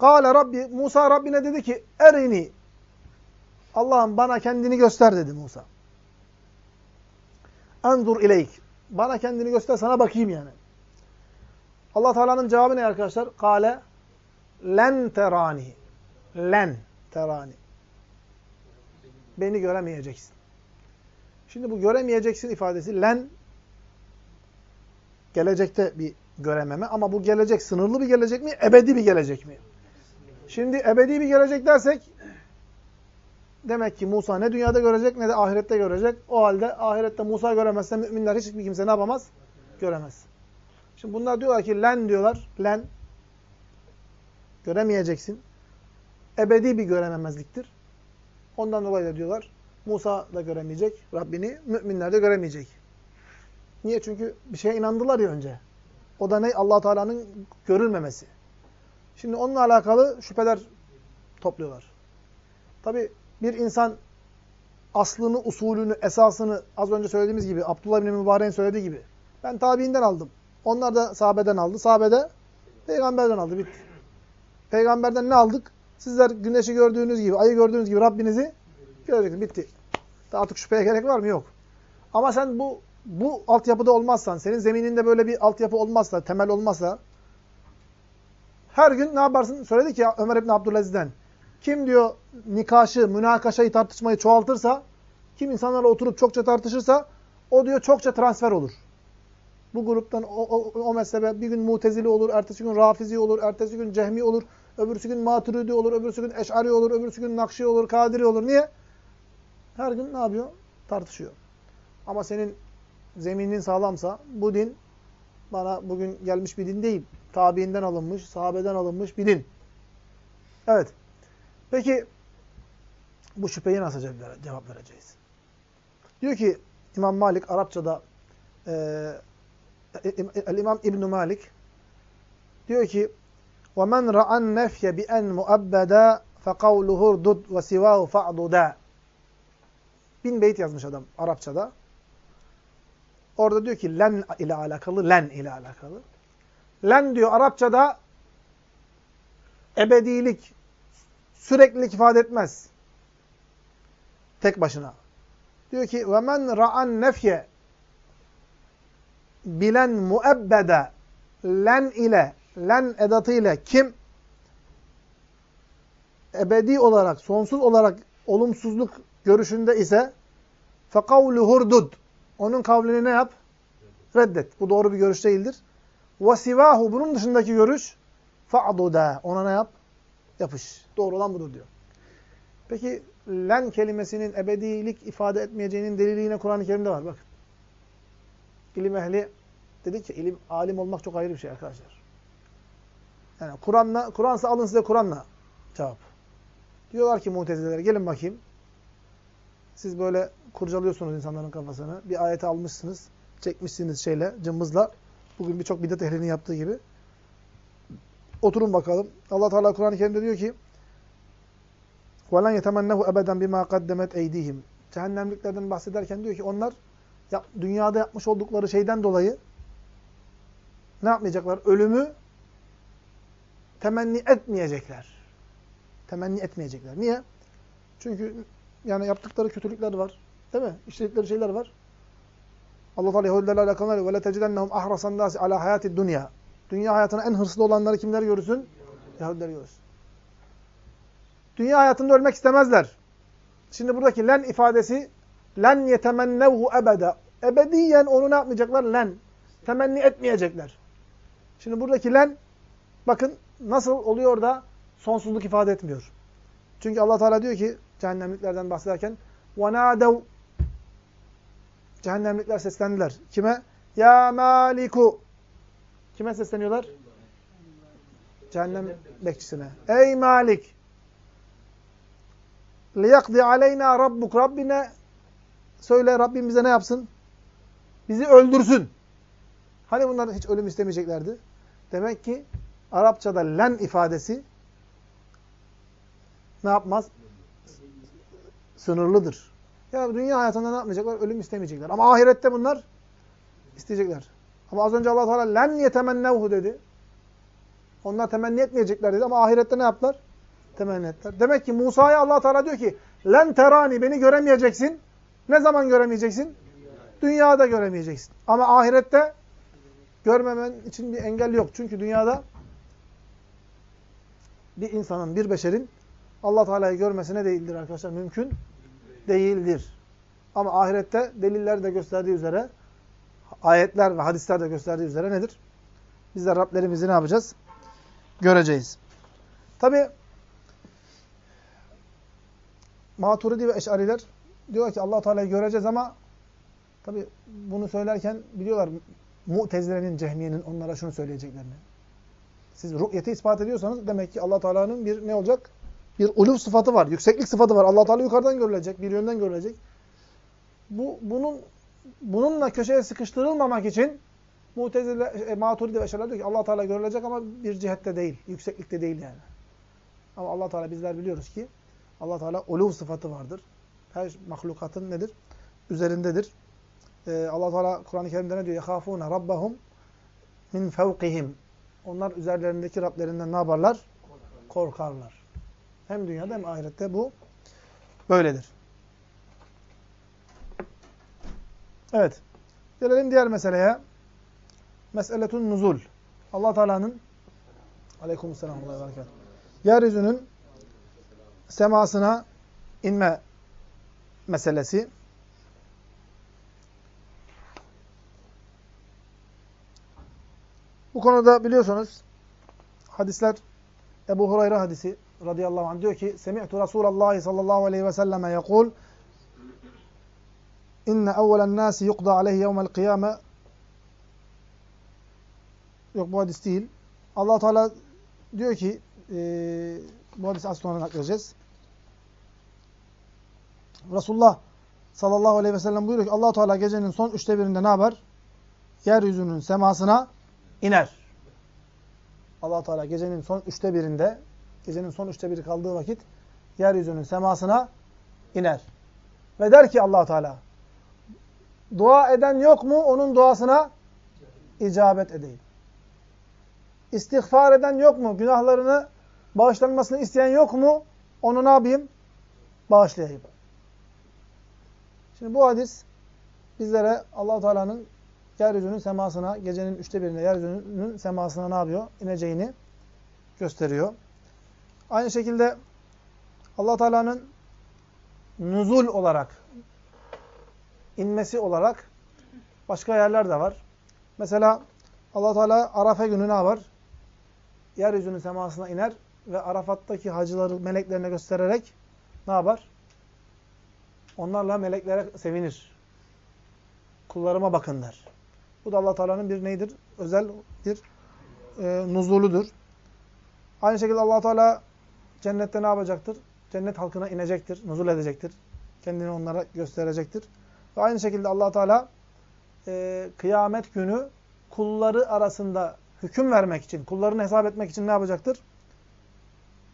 Kale Rabbi, Musa Rabbine dedi ki, erini. Allah'ım bana kendini göster dedi Musa. Endur ileyk. Bana kendini göster, sana bakayım yani. Allah Teala'nın cevabı ne arkadaşlar? Kale len terani. Len terani. Beni göremeyeceksin. Şimdi bu göremeyeceksin ifadesi len gelecekte bir görememe ama bu gelecek sınırlı bir gelecek mi, ebedi bir gelecek mi? Şimdi ebedi bir gelecek dersek demek ki Musa ne dünyada görecek ne de ahirette görecek. O halde ahirette Musa göremezse müminler hiçbir kimse ne yapamaz? Göremez. Şimdi bunlar diyorlar ki len diyorlar. Len göremeyeceksin. Ebedi bir görememezliktir. Ondan dolayı da diyorlar Musa da göremeyecek Rabbini, müminler de göremeyecek. Niye? Çünkü bir şeye inandılar ya önce. O da ne? allah Teala'nın görülmemesi. Şimdi onunla alakalı şüpheler topluyorlar. Tabi bir insan aslını, usulünü, esasını az önce söylediğimiz gibi, Abdullah bin Mübarek'in söylediği gibi. Ben tabiinden aldım. Onlar da sahabeden aldı. Sahabede peygamberden aldı. Bitti. Peygamberden ne aldık? Sizler güneşi gördüğünüz gibi, ayı gördüğünüz gibi Rabbinizi göreceksiniz. Bitti. Daha artık şüpheye gerek var mı? Yok. Ama sen bu bu altyapıda olmazsan, senin zemininde böyle bir altyapı olmazsa, temel olmazsa her gün ne yaparsın? Söyledik ya Ömer İbni Abdülaziz'den. Kim diyor nikaşı, münakaşayı, tartışmayı çoğaltırsa, kim insanlarla oturup çokça tartışırsa o diyor çokça transfer olur. Bu gruptan o, o, o mezhebe bir gün mutezili olur, ertesi gün rafizi olur, ertesi gün cehmi olur, öbürsü gün maturidi olur, öbürsü gün eş'ari olur, öbürsü gün nakşi olur, kadiri olur. Niye? Her gün ne yapıyor? Tartışıyor. Ama senin zeminin sağlamsa bu din bana bugün gelmiş bir din değil. Tabiinden alınmış, sahabeden alınmış bir din. Evet. Peki bu şüpheyi nasıl cevap vereceğiz? Diyor ki İmam Malik Arapçada e, El-İmam İbn Malik diyor ki وَمَنْ رَعَنْ نَفْيَ بِأَنْ مُؤَبَّدًا فَقَوْلُهُ رْدُدْ وَسِوَاهُ فَعْضُدًا Bin beyt yazmış adam Arapçada. Orada diyor ki len ile alakalı, len ile alakalı. Len diyor Arapçada ebedilik, süreklilik ifade etmez. Tek başına. Diyor ki ve men ra'an nefye bilen muebbede len ile len edatı ile kim ebedi olarak, sonsuz olarak olumsuzluk görüşünde ise fekavlu hurdud onun kavlini ne yap? Reddet. Bu doğru bir görüş değildir. وَسِوَاهُ Bunun dışındaki görüş فَعْضُدَا Ona ne yap? Yapış. Doğru olan budur diyor. Peki len kelimesinin ebedilik ifade etmeyeceğinin delili yine Kur'an-ı Kerim'de var. Bakın. İlim ehli dedik ki ilim, alim olmak çok ayrı bir şey arkadaşlar. Yani Kur'an'la, Kur'ansa alın size Kur'an'la cevap. Diyorlar ki mutezilere gelin bakayım. Siz böyle kurcalıyorsunuz insanların kafasını. Bir ayeti almışsınız. Çekmişsiniz şeyle, cımbızla. Bugün birçok bidat ehlinin yaptığı gibi. Oturun bakalım. Allah Teala Kur'an-ı Kerim'de diyor ki: "Velen yetemennehu ebeden bima kaddemet eydihim." Cehennemliklerden bahsederken diyor ki onlar ya, dünyada yapmış oldukları şeyden dolayı ne yapmayacaklar? Ölümü temenni etmeyecekler. Temenni etmeyecekler. Niye? Çünkü yani yaptıkları kötülükler var. Değil mi? İşledikleri şeyler var. Allah Teala Yahudilerle alakalı ve letecdennehum ahrasan nasi ala hayati dunya. Dünya hayatına en hırslı olanları kimler görürsün? Yahudiler görürsün. Dünya hayatında ölmek istemezler. Şimdi buradaki len ifadesi len yetemennevhu ebeda. Ebediyen onu ne yapmayacaklar? Len. Temenni etmeyecekler. Şimdi buradaki len bakın nasıl oluyor da sonsuzluk ifade etmiyor. Çünkü Allah Teala diyor ki cehennemliklerden bahsederken وَنَادَوْ Cehennemlikler seslendiler. Kime? Ya Maliku. Kime sesleniyorlar? Cehennem bekçisine. Ey Malik. Liyakdi aleyna rabbuk. Rabbine söyle Rabbim bize ne yapsın? Bizi öldürsün. Hani bunlar hiç ölüm istemeyeceklerdi? Demek ki Arapçada len ifadesi ne yapmaz? Sınırlıdır. Ya dünya hayatında ne yapmayacaklar? Ölüm istemeyecekler. Ama ahirette bunlar isteyecekler. Ama az önce Allah Teala len yetemennevhu dedi. Onlar temenni etmeyecekler dedi ama ahirette ne yaptılar? Temenni ettiler. Demek ki Musa'ya Allah Teala diyor ki len terani beni göremeyeceksin. Ne zaman göremeyeceksin? Dünyada göremeyeceksin. Ama ahirette görmemen için bir engel yok. Çünkü dünyada bir insanın, bir beşerin Allah Teala'yı görmesine değildir arkadaşlar. Mümkün değildir. Ama ahirette deliller de gösterdiği üzere, ayetler ve hadisler de gösterdiği üzere nedir? Biz de Rablerimizi ne yapacağız? Göreceğiz. Tabi Maturidi ve Eş'ariler diyorlar ki allah Teala'yı göreceğiz ama tabi bunu söylerken biliyorlar Mu'tezile'nin, Cehmiye'nin onlara şunu söyleyeceklerini. Siz ru'yeti ispat ediyorsanız demek ki allah Teala'nın bir ne olacak? bir uluv sıfatı var, yükseklik sıfatı var. Allah Teala yukarıdan görülecek, bir yönden görülecek. Bu bunun bununla köşeye sıkıştırılmamak için Mutezile, e, Maturidi ve Şerler diyor ki Allah Teala görülecek ama bir cihette değil, yükseklikte değil yani. Ama Allah Teala bizler biliyoruz ki Allah Teala uluv sıfatı vardır. Her mahlukatın nedir? Üzerindedir. Ee, Allah Teala Kur'an-ı Kerim'de ne diyor? Yahafuna rabbahum min fevkihim. Onlar üzerlerindeki Rablerinden ne yaparlar? Korkarlar. Hem dünyada hem ahirette bu böyledir. Evet. Gelelim diğer meseleye. Meseletun nuzul. Allah Teala'nın Aleykümselam ve berekat. Yeryüzünün semasına inme meselesi. Bu konuda biliyorsunuz hadisler Ebu Hureyre hadisi radıyallahu anh diyor ki Semi'tu Resulallah sallallahu aleyhi ve selleme yekul İnne evvelen nâsi yukda aleyhi yevmel kıyame Yok bu hadis değil. allah Teala diyor ki e, bu hadisi az sonra nakledeceğiz. Resulullah sallallahu aleyhi ve sellem buyuruyor ki allah Teala gecenin son üçte birinde ne yapar? Yeryüzünün semasına iner. allah Teala gecenin son üçte birinde, gecenin son üçte biri kaldığı vakit yeryüzünün semasına iner. Ve der ki allah Teala, dua eden yok mu onun duasına icabet edeyim. İstiğfar eden yok mu? Günahlarını bağışlanmasını isteyen yok mu? Onu ne yapayım? Bağışlayayım. Şimdi bu hadis bizlere allah Teala'nın yeryüzünün semasına, gecenin üçte birinde yeryüzünün semasına ne yapıyor? İneceğini gösteriyor. Aynı şekilde allah Teala'nın nuzul olarak, inmesi olarak başka yerler de var. Mesela allah Teala Arafa günü ne var? Yeryüzünün semasına iner ve Arafat'taki hacıları meleklerine göstererek ne yapar? Onlarla meleklere sevinir. Kullarıma bakın der. Bu da allah Teala'nın bir neydir? Özel bir e, nuzuludur. Aynı şekilde allah Teala cennette ne yapacaktır? Cennet halkına inecektir, nuzul edecektir. Kendini onlara gösterecektir. Ve aynı şekilde allah Teala e, kıyamet günü kulları arasında hüküm vermek için, kullarını hesap etmek için ne yapacaktır?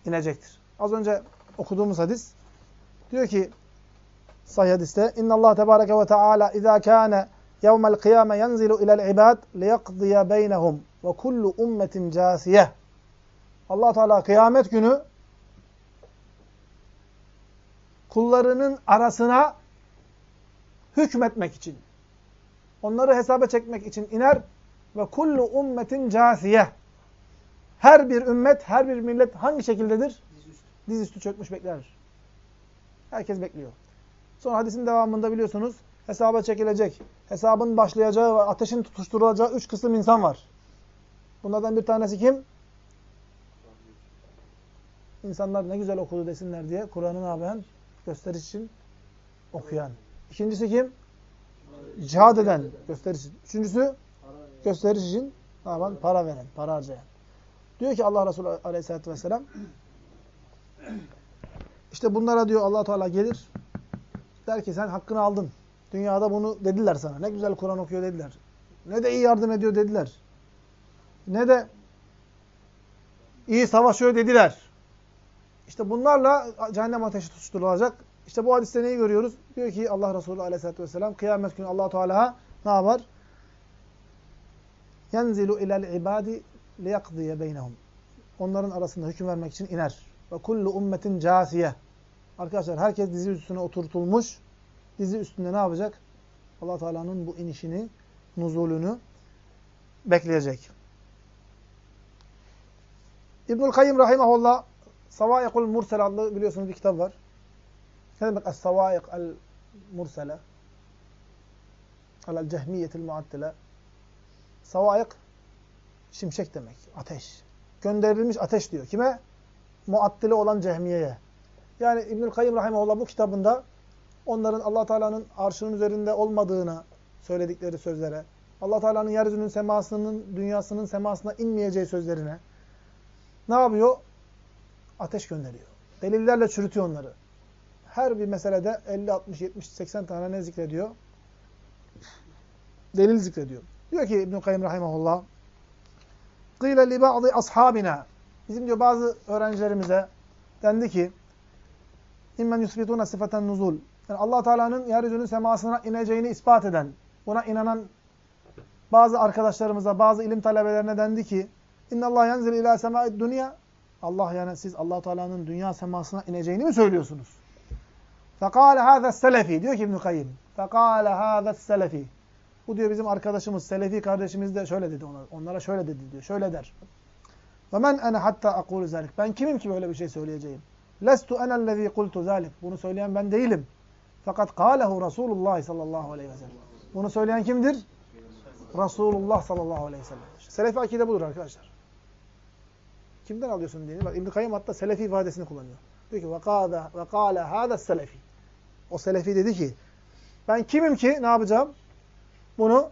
İnecektir. Az önce okuduğumuz hadis diyor ki sahih hadiste İnna Allah tebareke ve teala iza kana yevmel kıyame yenzilu ilel ibad liyaqdiya beynehum ve kullu ummetin casiye. Allah Teala kıyamet günü kullarının arasına hükmetmek için, onları hesaba çekmek için iner ve kullu ummetin casiye. Her bir ümmet, her bir millet hangi şekildedir? Dizüstü çökmüş bekler. Herkes bekliyor. Sonra hadisin devamında biliyorsunuz hesaba çekilecek, hesabın başlayacağı ve ateşin tutuşturulacağı üç kısım insan var. Bunlardan bir tanesi kim? İnsanlar ne güzel okudu desinler diye Kur'an'ı ne yapan? Gösteriş için okuyan. İkincisi kim? Cihad eden, gösteriş için. Üçüncüsü? Gösteriş için ne yapan? Para veren, para harcayan. Diyor ki Allah Resulü Aleyhisselatü Vesselam işte bunlara diyor allah Teala gelir der ki sen hakkını aldın. Dünyada bunu dediler sana. Ne güzel Kur'an okuyor dediler. Ne de iyi yardım ediyor dediler. Ne de iyi savaşıyor dediler. İşte bunlarla cehennem ateşi tutuşturulacak. İşte bu hadiste neyi görüyoruz? Diyor ki Allah Resulü aleyhissalatü vesselam kıyamet günü allah Teala ne yapar? Yenzilu ilel ibadi liyakdiye beynehum. Onların arasında hüküm vermek için iner. Ve kullu ummetin casiye. Arkadaşlar herkes dizi üstüne oturtulmuş. Dizi üstünde ne yapacak? allah Teala'nın bu inişini, nuzulünü bekleyecek. İbnül Kayyim Rahimahullah Savayikul Mursel adlı biliyorsunuz bir kitap var. Ne demek Es-Savayik el-Mursele? El-Cehmiyetil Muattile. Savayik şimşek demek. Ateş. Gönderilmiş ateş diyor. Kime? Muattile olan cehmiyeye. Yani İbnül Kayyim Rahimahullah bu kitabında onların allah Teala'nın arşının üzerinde olmadığına söyledikleri sözlere, allah Teala'nın yeryüzünün semasının, dünyasının semasına inmeyeceği sözlerine ne yapıyor? Ateş gönderiyor. Delillerle çürütüyor onları. Her bir meselede 50, 60, 70, 80 tane ne zikrediyor? Delil zikrediyor. Diyor ki İbn-i Kayyum Rahimahullah قِيلَ لِبَعْضِ أَصْحَابِنَا Bizim diyor bazı öğrencilerimize dendi ki İmmen yusbituna sıfaten nuzul. Yani Allah Teala'nın yeryüzünün semasına ineceğini ispat eden, buna inanan bazı arkadaşlarımıza, bazı ilim talebelerine dendi ki İnna Allah yenzil ila sema'id dünya. Allah yani siz Allah Teala'nın dünya semasına ineceğini mi söylüyorsunuz? Fekale hâzâ selefi. Diyor ki İbn-i Kayyim. Fekale hâzâ selefi. Bu diyor bizim arkadaşımız, Selefi kardeşimiz de şöyle dedi ona. Onlara şöyle dedi diyor. Şöyle der. Ve men ene hatta akulu zalik. Ben kimim ki böyle bir şey söyleyeceğim? Lestu enellezî kultu zalik. Bunu söyleyen ben değilim. Fakat kâlehu Resulullah sallallahu aleyhi ve sellem. Bunu söyleyen kimdir? Resulullah sallallahu aleyhi ve sellem. Selefi akide budur arkadaşlar. Kimden alıyorsun dini? Bak İbn Kayyım hatta selefi ifadesini kullanıyor. Diyor ki vakada ve kâle hâda selefi. O selefi dedi ki ben kimim ki ne yapacağım? Bunu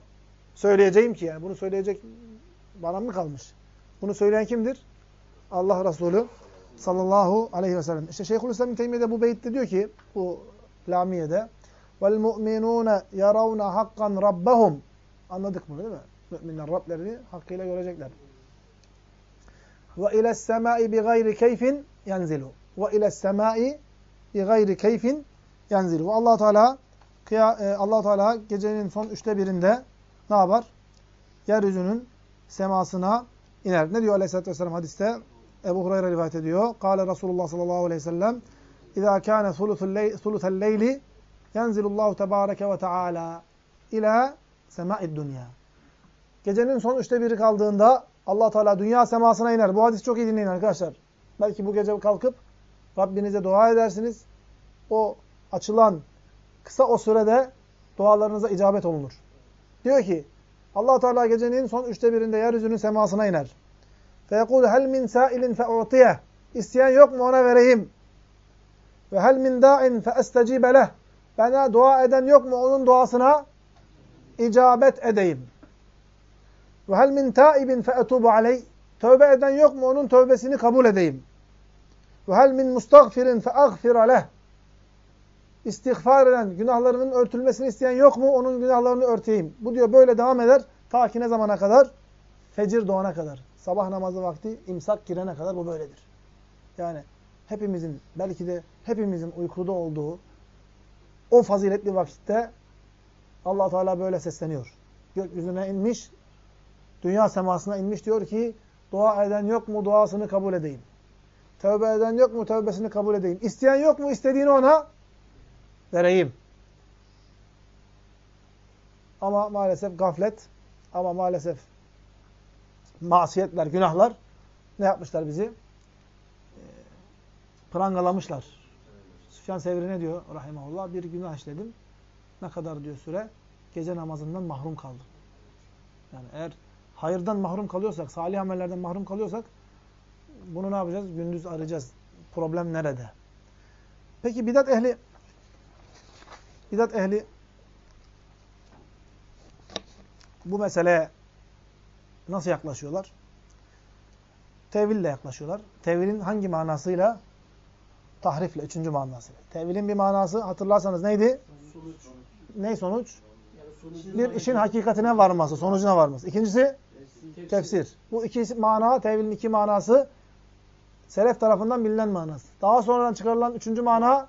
söyleyeceğim ki yani bunu söyleyecek bana mı kalmış? Bunu söyleyen kimdir? Allah Resulü sallallahu aleyhi ve sellem. İşte Şeyhülislam İbn bu beyitte diyor ki bu Lamiye'de vel mu'minûne yaravne hakkan rabbahum anladık bunu değil mi? Müminler Rablerini hakkıyla görecekler. Ve ile semai bi gayri keyfin yenzilu. Ve ile semai bi gayri keyfin yenzilu. Allah Teala Allah Teala gecenin son üçte birinde ne yapar? Yeryüzünün semasına iner. Ne diyor Aleyhisselatü Vesselam hadiste? Ebu Hureyre rivayet ediyor. Kale Resulullah sallallahu aleyhi ve sellem İzâ kâne sulutel leyli yenzilullahu tebâreke ve teâlâ ilâ semâid dünya. Gecenin son üçte biri kaldığında allah Teala dünya semasına iner. Bu hadis çok iyi dinleyin arkadaşlar. Belki bu gece kalkıp Rabbinize dua edersiniz. O açılan kısa o sürede dualarınıza icabet olunur. Diyor ki allah Teala gecenin son üçte birinde yeryüzünün semasına iner. فَيَقُولُ هَلْ مِنْ سَائِلٍ فَاُعْطِيَهِ İsteyen yok mu ona vereyim. Ve hel min da'in fe estecibe leh. Bana dua eden yok mu onun duasına icabet edeyim. Ve hel min taibin fe etubu aleyh. Tövbe eden yok mu? Onun tövbesini kabul edeyim. Ve hel min mustagfirin fe agfira leh. İstiğfar eden, günahlarının örtülmesini isteyen yok mu? Onun günahlarını örteyim. Bu diyor böyle devam eder. Ta ki ne zamana kadar? Fecir doğana kadar. Sabah namazı vakti imsak girene kadar bu böyledir. Yani hepimizin, belki de hepimizin uykuda olduğu o faziletli vakitte allah Teala böyle sesleniyor. Gökyüzüne inmiş, dünya semasına inmiş diyor ki dua eden yok mu duasını kabul edeyim. Tövbe eden yok mu tövbesini kabul edeyim. İsteyen yok mu istediğini ona vereyim. Ama maalesef gaflet, ama maalesef masiyetler, günahlar ne yapmışlar bizi? Ee, prangalamışlar. Süfyan Sevri ne diyor rahimahullah? Bir günah işledim. Ne kadar diyor süre? Gece namazından mahrum kaldım. Yani eğer hayırdan mahrum kalıyorsak, salih amellerden mahrum kalıyorsak bunu ne yapacağız? Gündüz arayacağız. Problem nerede? Peki bidat ehli bidat ehli bu meseleye nasıl yaklaşıyorlar? Teville yaklaşıyorlar. Tevilin hangi manasıyla? Tahrifle, üçüncü manasıyla. Tevilin bir manası hatırlarsanız neydi? Sonuç. Ne sonuç? Yani sonucu Bir işin hakikatine varması, sonucuna varması. İkincisi tefsir. tefsir. Bu iki mana, tevilin iki manası selef tarafından bilinen manası. Daha sonradan çıkarılan üçüncü mana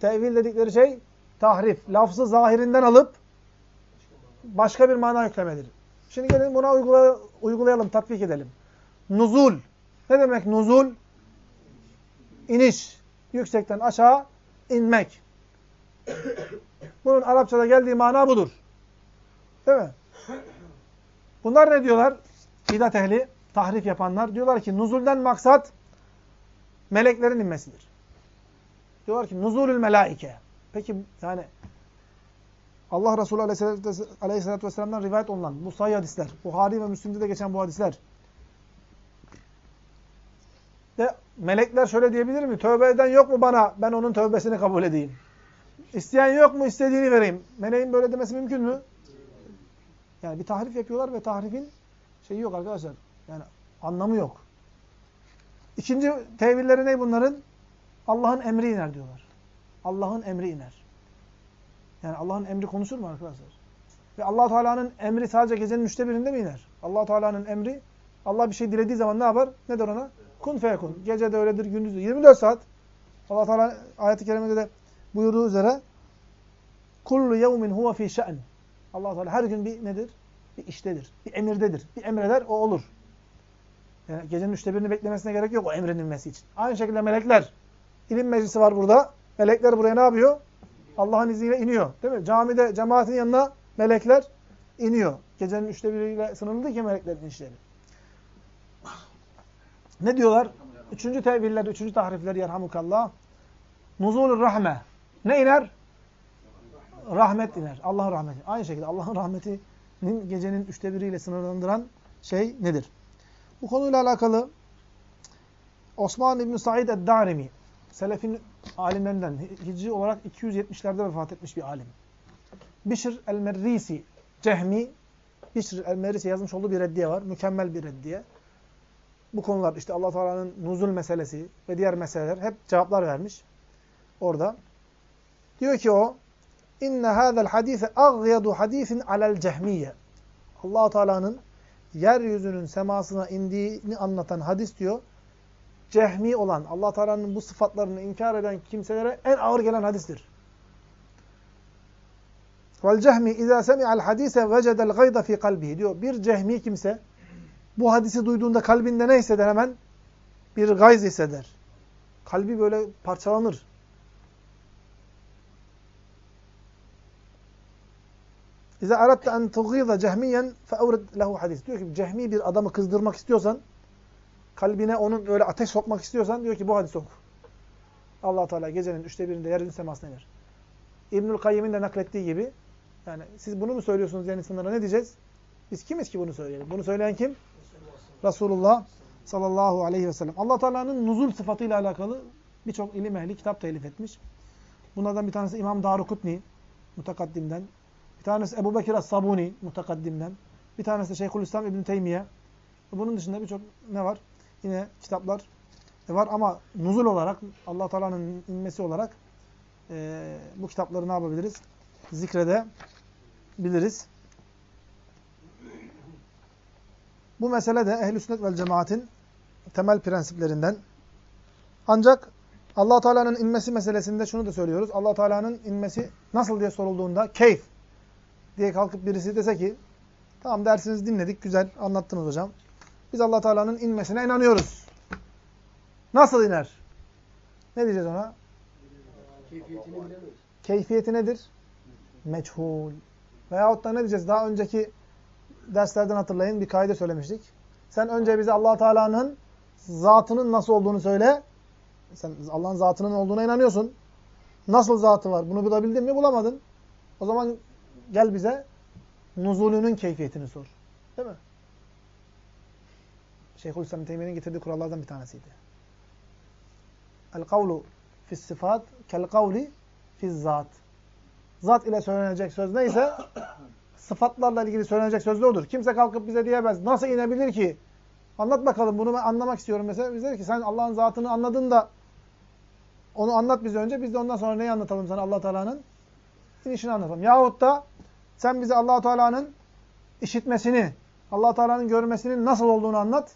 tevil dedikleri şey tahrif. Lafzı zahirinden alıp başka bir mana yüklemedir. Şimdi gelin buna uygula, uygulayalım, tatbik edelim. Nuzul. Ne demek nuzul? İniş. Yüksekten aşağı inmek. Bunun Arapçada geldiği mana budur. Değil mi? Bunlar ne diyorlar? Bidat ehli, tahrif yapanlar. Diyorlar ki nuzulden maksat meleklerin inmesidir. Diyorlar ki nuzulül melaike. Peki yani Allah Resulü Aleyhisselatü Vesselam'dan rivayet olunan bu sayı hadisler, Buhari ve Müslim'de de geçen bu hadisler de melekler şöyle diyebilir mi? Tövbe eden yok mu bana? Ben onun tövbesini kabul edeyim. İsteyen yok mu? İstediğini vereyim. Meleğin böyle demesi mümkün mü? Yani bir tahrif yapıyorlar ve tahrifin şeyi yok arkadaşlar. Yani anlamı yok. İkinci tevilleri ne bunların? Allah'ın emri iner diyorlar. Allah'ın emri iner. Yani Allah'ın emri konuşur mu arkadaşlar? Ve allah Teala'nın emri sadece gecenin üçte birinde mi iner? allah Teala'nın emri, Allah bir şey dilediği zaman ne yapar? Ne der ona? Kun feyekun. Gece de öyledir, gündüz de. 24 saat. allah Teala ayet-i kerimede de buyurduğu üzere kullu yevmin huve fi şe'n. Allah Teala her gün bir nedir? Bir iştedir. Bir emirdedir. Bir emreder, o olur. Yani gecenin üçte birini beklemesine gerek yok o emredilmesi için. Aynı şekilde melekler. ilim meclisi var burada. Melekler buraya ne yapıyor? Allah'ın izniyle iniyor. Değil mi? Camide cemaatin yanına melekler iniyor. Gecenin üçte biriyle sınırlı ki meleklerin işleri. Ne diyorlar? Üçüncü teviller, üçüncü tahrifler yerhamukallah. Nuzulur rahme. Ne iner? Rahmet iner. Allah'ın rahmeti. Aynı şekilde Allah'ın rahmetinin gecenin üçte biriyle sınırlandıran şey nedir? Bu konuyla alakalı Osman İbn Said ed-Darimi Selefin alimlerinden hicri olarak 270'lerde vefat etmiş bir alim. Bişr el-Merrisi Cehmi Bişr el-Merrisi yazmış olduğu bir reddiye var. Mükemmel bir reddiye. Bu konular işte Allah Teala'nın nuzul meselesi ve diğer meseleler hep cevaplar vermiş. Orada diyor ki o inne hadzal hadise aghyadu hadisin alel cehmiye. Allah Teala'nın yeryüzünün semasına indiğini anlatan hadis diyor. Cehmi olan, Allah Teala'nın bu sıfatlarını inkar eden kimselere en ağır gelen hadistir. Vel cehmi izâ semi'al hadise vecedel gayda fi kalbihi diyor. Bir cehmi kimse bu hadisi duyduğunda kalbinde ne hisseder hemen? Bir gayz hisseder. Kalbi böyle parçalanır. İza aratta en tughiza cehmiyen fe'evred lehu hadis. Diyor ki cehmi bir adamı kızdırmak istiyorsan, kalbine onun öyle ateş sokmak istiyorsan diyor ki bu hadis oku. Allah Teala gecenin üçte birinde yerin semasına iner. İbnül Kayyim'in de naklettiği gibi yani siz bunu mu söylüyorsunuz yani insanlara ne diyeceğiz? Biz kimiz ki bunu söyleyelim? Bunu söyleyen kim? Resulullah sallallahu aleyhi ve sellem. Allah Teala'nın nuzul sıfatıyla alakalı birçok ilim ehli kitap telif etmiş. Bunlardan bir tanesi İmam Darukutni mutakaddimden. Bir tanesi Ebu Bekir As-Sabuni mutakaddimden. Bir tanesi de Şeyhülislam İbn Teymiye Bunun dışında birçok ne var? Yine kitaplar var ama nuzul olarak Allah Teala'nın inmesi olarak e, bu kitapları ne yapabiliriz? Zikredebiliriz. Bu mesele de ehl-i sünnet vel cemaatin temel prensiplerinden. Ancak allah Teala'nın inmesi meselesinde şunu da söylüyoruz. allah Teala'nın inmesi nasıl diye sorulduğunda keyf diye kalkıp birisi dese ki tamam dersinizi dinledik, güzel anlattınız hocam. Biz allah Teala'nın inmesine inanıyoruz. Nasıl iner? Ne diyeceğiz ona? Keyfiyetini bilemeyiz. Keyfiyeti nedir? Meçhul. Veyahut da ne diyeceğiz? Daha önceki derslerden hatırlayın bir kaide söylemiştik. Sen önce bize allah Teala'nın zatının nasıl olduğunu söyle. Sen Allah'ın zatının olduğuna inanıyorsun. Nasıl zatı var? Bunu bulabildin mi? Bulamadın. O zaman gel bize nuzulünün keyfiyetini sor. Değil mi? Şeyhülislam Teymiye'nin getirdiği kurallardan bir tanesiydi. El kavlu fis sıfat kel kavli fiz zat. Zat ile söylenecek söz neyse sıfatlarla ilgili söylenecek söz de odur. Kimse kalkıp bize diyemez. Nasıl inebilir ki? Anlat bakalım bunu ben anlamak istiyorum mesela. Biz dedik ki sen Allah'ın zatını anladın da onu anlat bize önce. Biz de ondan sonra neyi anlatalım sana allah Teala'nın? inişini anlatalım. Yahut da sen bize allah Teala'nın işitmesini, allah Teala'nın görmesinin nasıl olduğunu anlat.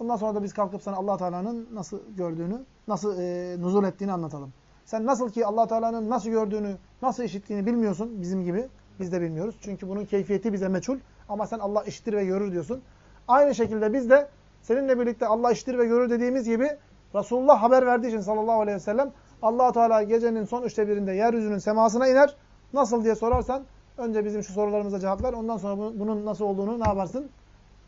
Ondan sonra da biz kalkıp sana allah Teala'nın nasıl gördüğünü, nasıl e, nuzul ettiğini anlatalım. Sen nasıl ki allah Teala'nın nasıl gördüğünü, nasıl işittiğini bilmiyorsun bizim gibi. Biz de bilmiyoruz. Çünkü bunun keyfiyeti bize meçhul. Ama sen Allah işitir ve görür diyorsun. Aynı şekilde biz de seninle birlikte Allah işitir ve görür dediğimiz gibi Resulullah haber verdiği için sallallahu aleyhi ve sellem allah Teala gecenin son üçte birinde yeryüzünün semasına iner. Nasıl diye sorarsan önce bizim şu sorularımıza cevap ver. Ondan sonra bunun nasıl olduğunu ne yaparsın?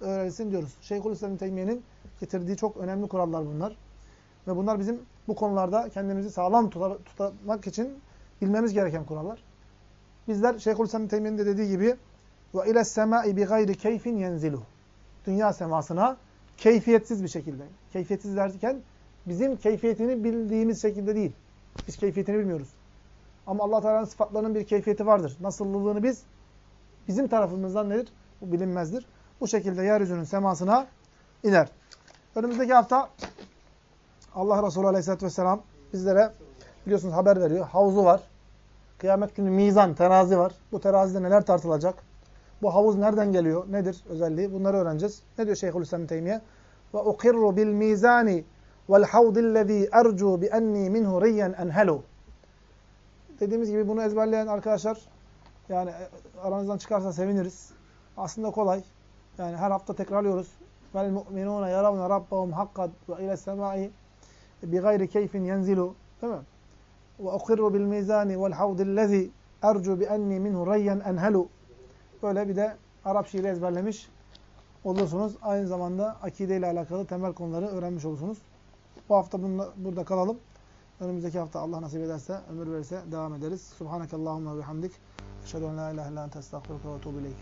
Öğrenirsin diyoruz. Şeyhülislam Teymiye'nin getirdiği çok önemli kurallar bunlar. Ve bunlar bizim bu konularda kendimizi sağlam tutmak için bilmemiz gereken kurallar. Bizler Şeyhülislam Teymiye'nin de dediği gibi ve ile semai bi gayri keyfin yenzilu. Dünya semasına keyfiyetsiz bir şekilde. Keyfiyetsiz derken bizim keyfiyetini bildiğimiz şekilde değil. Biz keyfiyetini bilmiyoruz. Ama Allah Teala'nın sıfatlarının bir keyfiyeti vardır. Nasıllığını biz bizim tarafımızdan nedir? Bu bilinmezdir. Bu şekilde yeryüzünün semasına iner. Önümüzdeki hafta Allah Resulü Aleyhisselatü Vesselam bizlere biliyorsunuz haber veriyor. Havuzu var. Kıyamet günü mizan, terazi var. Bu terazide neler tartılacak? Bu havuz nereden geliyor? Nedir özelliği? Bunları öğreneceğiz. Ne diyor Şeyhülislam Teymiye? Ve ukirru bil mizani vel havdillezî ercu bi enni minhu riyyen enhelu. Dediğimiz gibi bunu ezberleyen arkadaşlar yani aranızdan çıkarsa seviniriz. Aslında kolay. Yani her hafta tekrarlıyoruz. Vel mu'minûne yaravne rabbahum hakka ve ile semâi bi gayri keyfin yenzilu. Değil mi? Ve ukirru bil mizani vel havdillezî ercu bi enni minhu riyyen enhelu. Böyle bir de Arap şiiri ezberlemiş olursunuz. Aynı zamanda akide ile alakalı temel konuları öğrenmiş olursunuz. Bu hafta bununla, burada kalalım. Önümüzdeki hafta Allah nasip ederse, ömür verirse devam ederiz. Subhanakallahumma ve bihamdik. Eşhedü en la ilahe illa ente estağfiruke ve etûbü ileyk.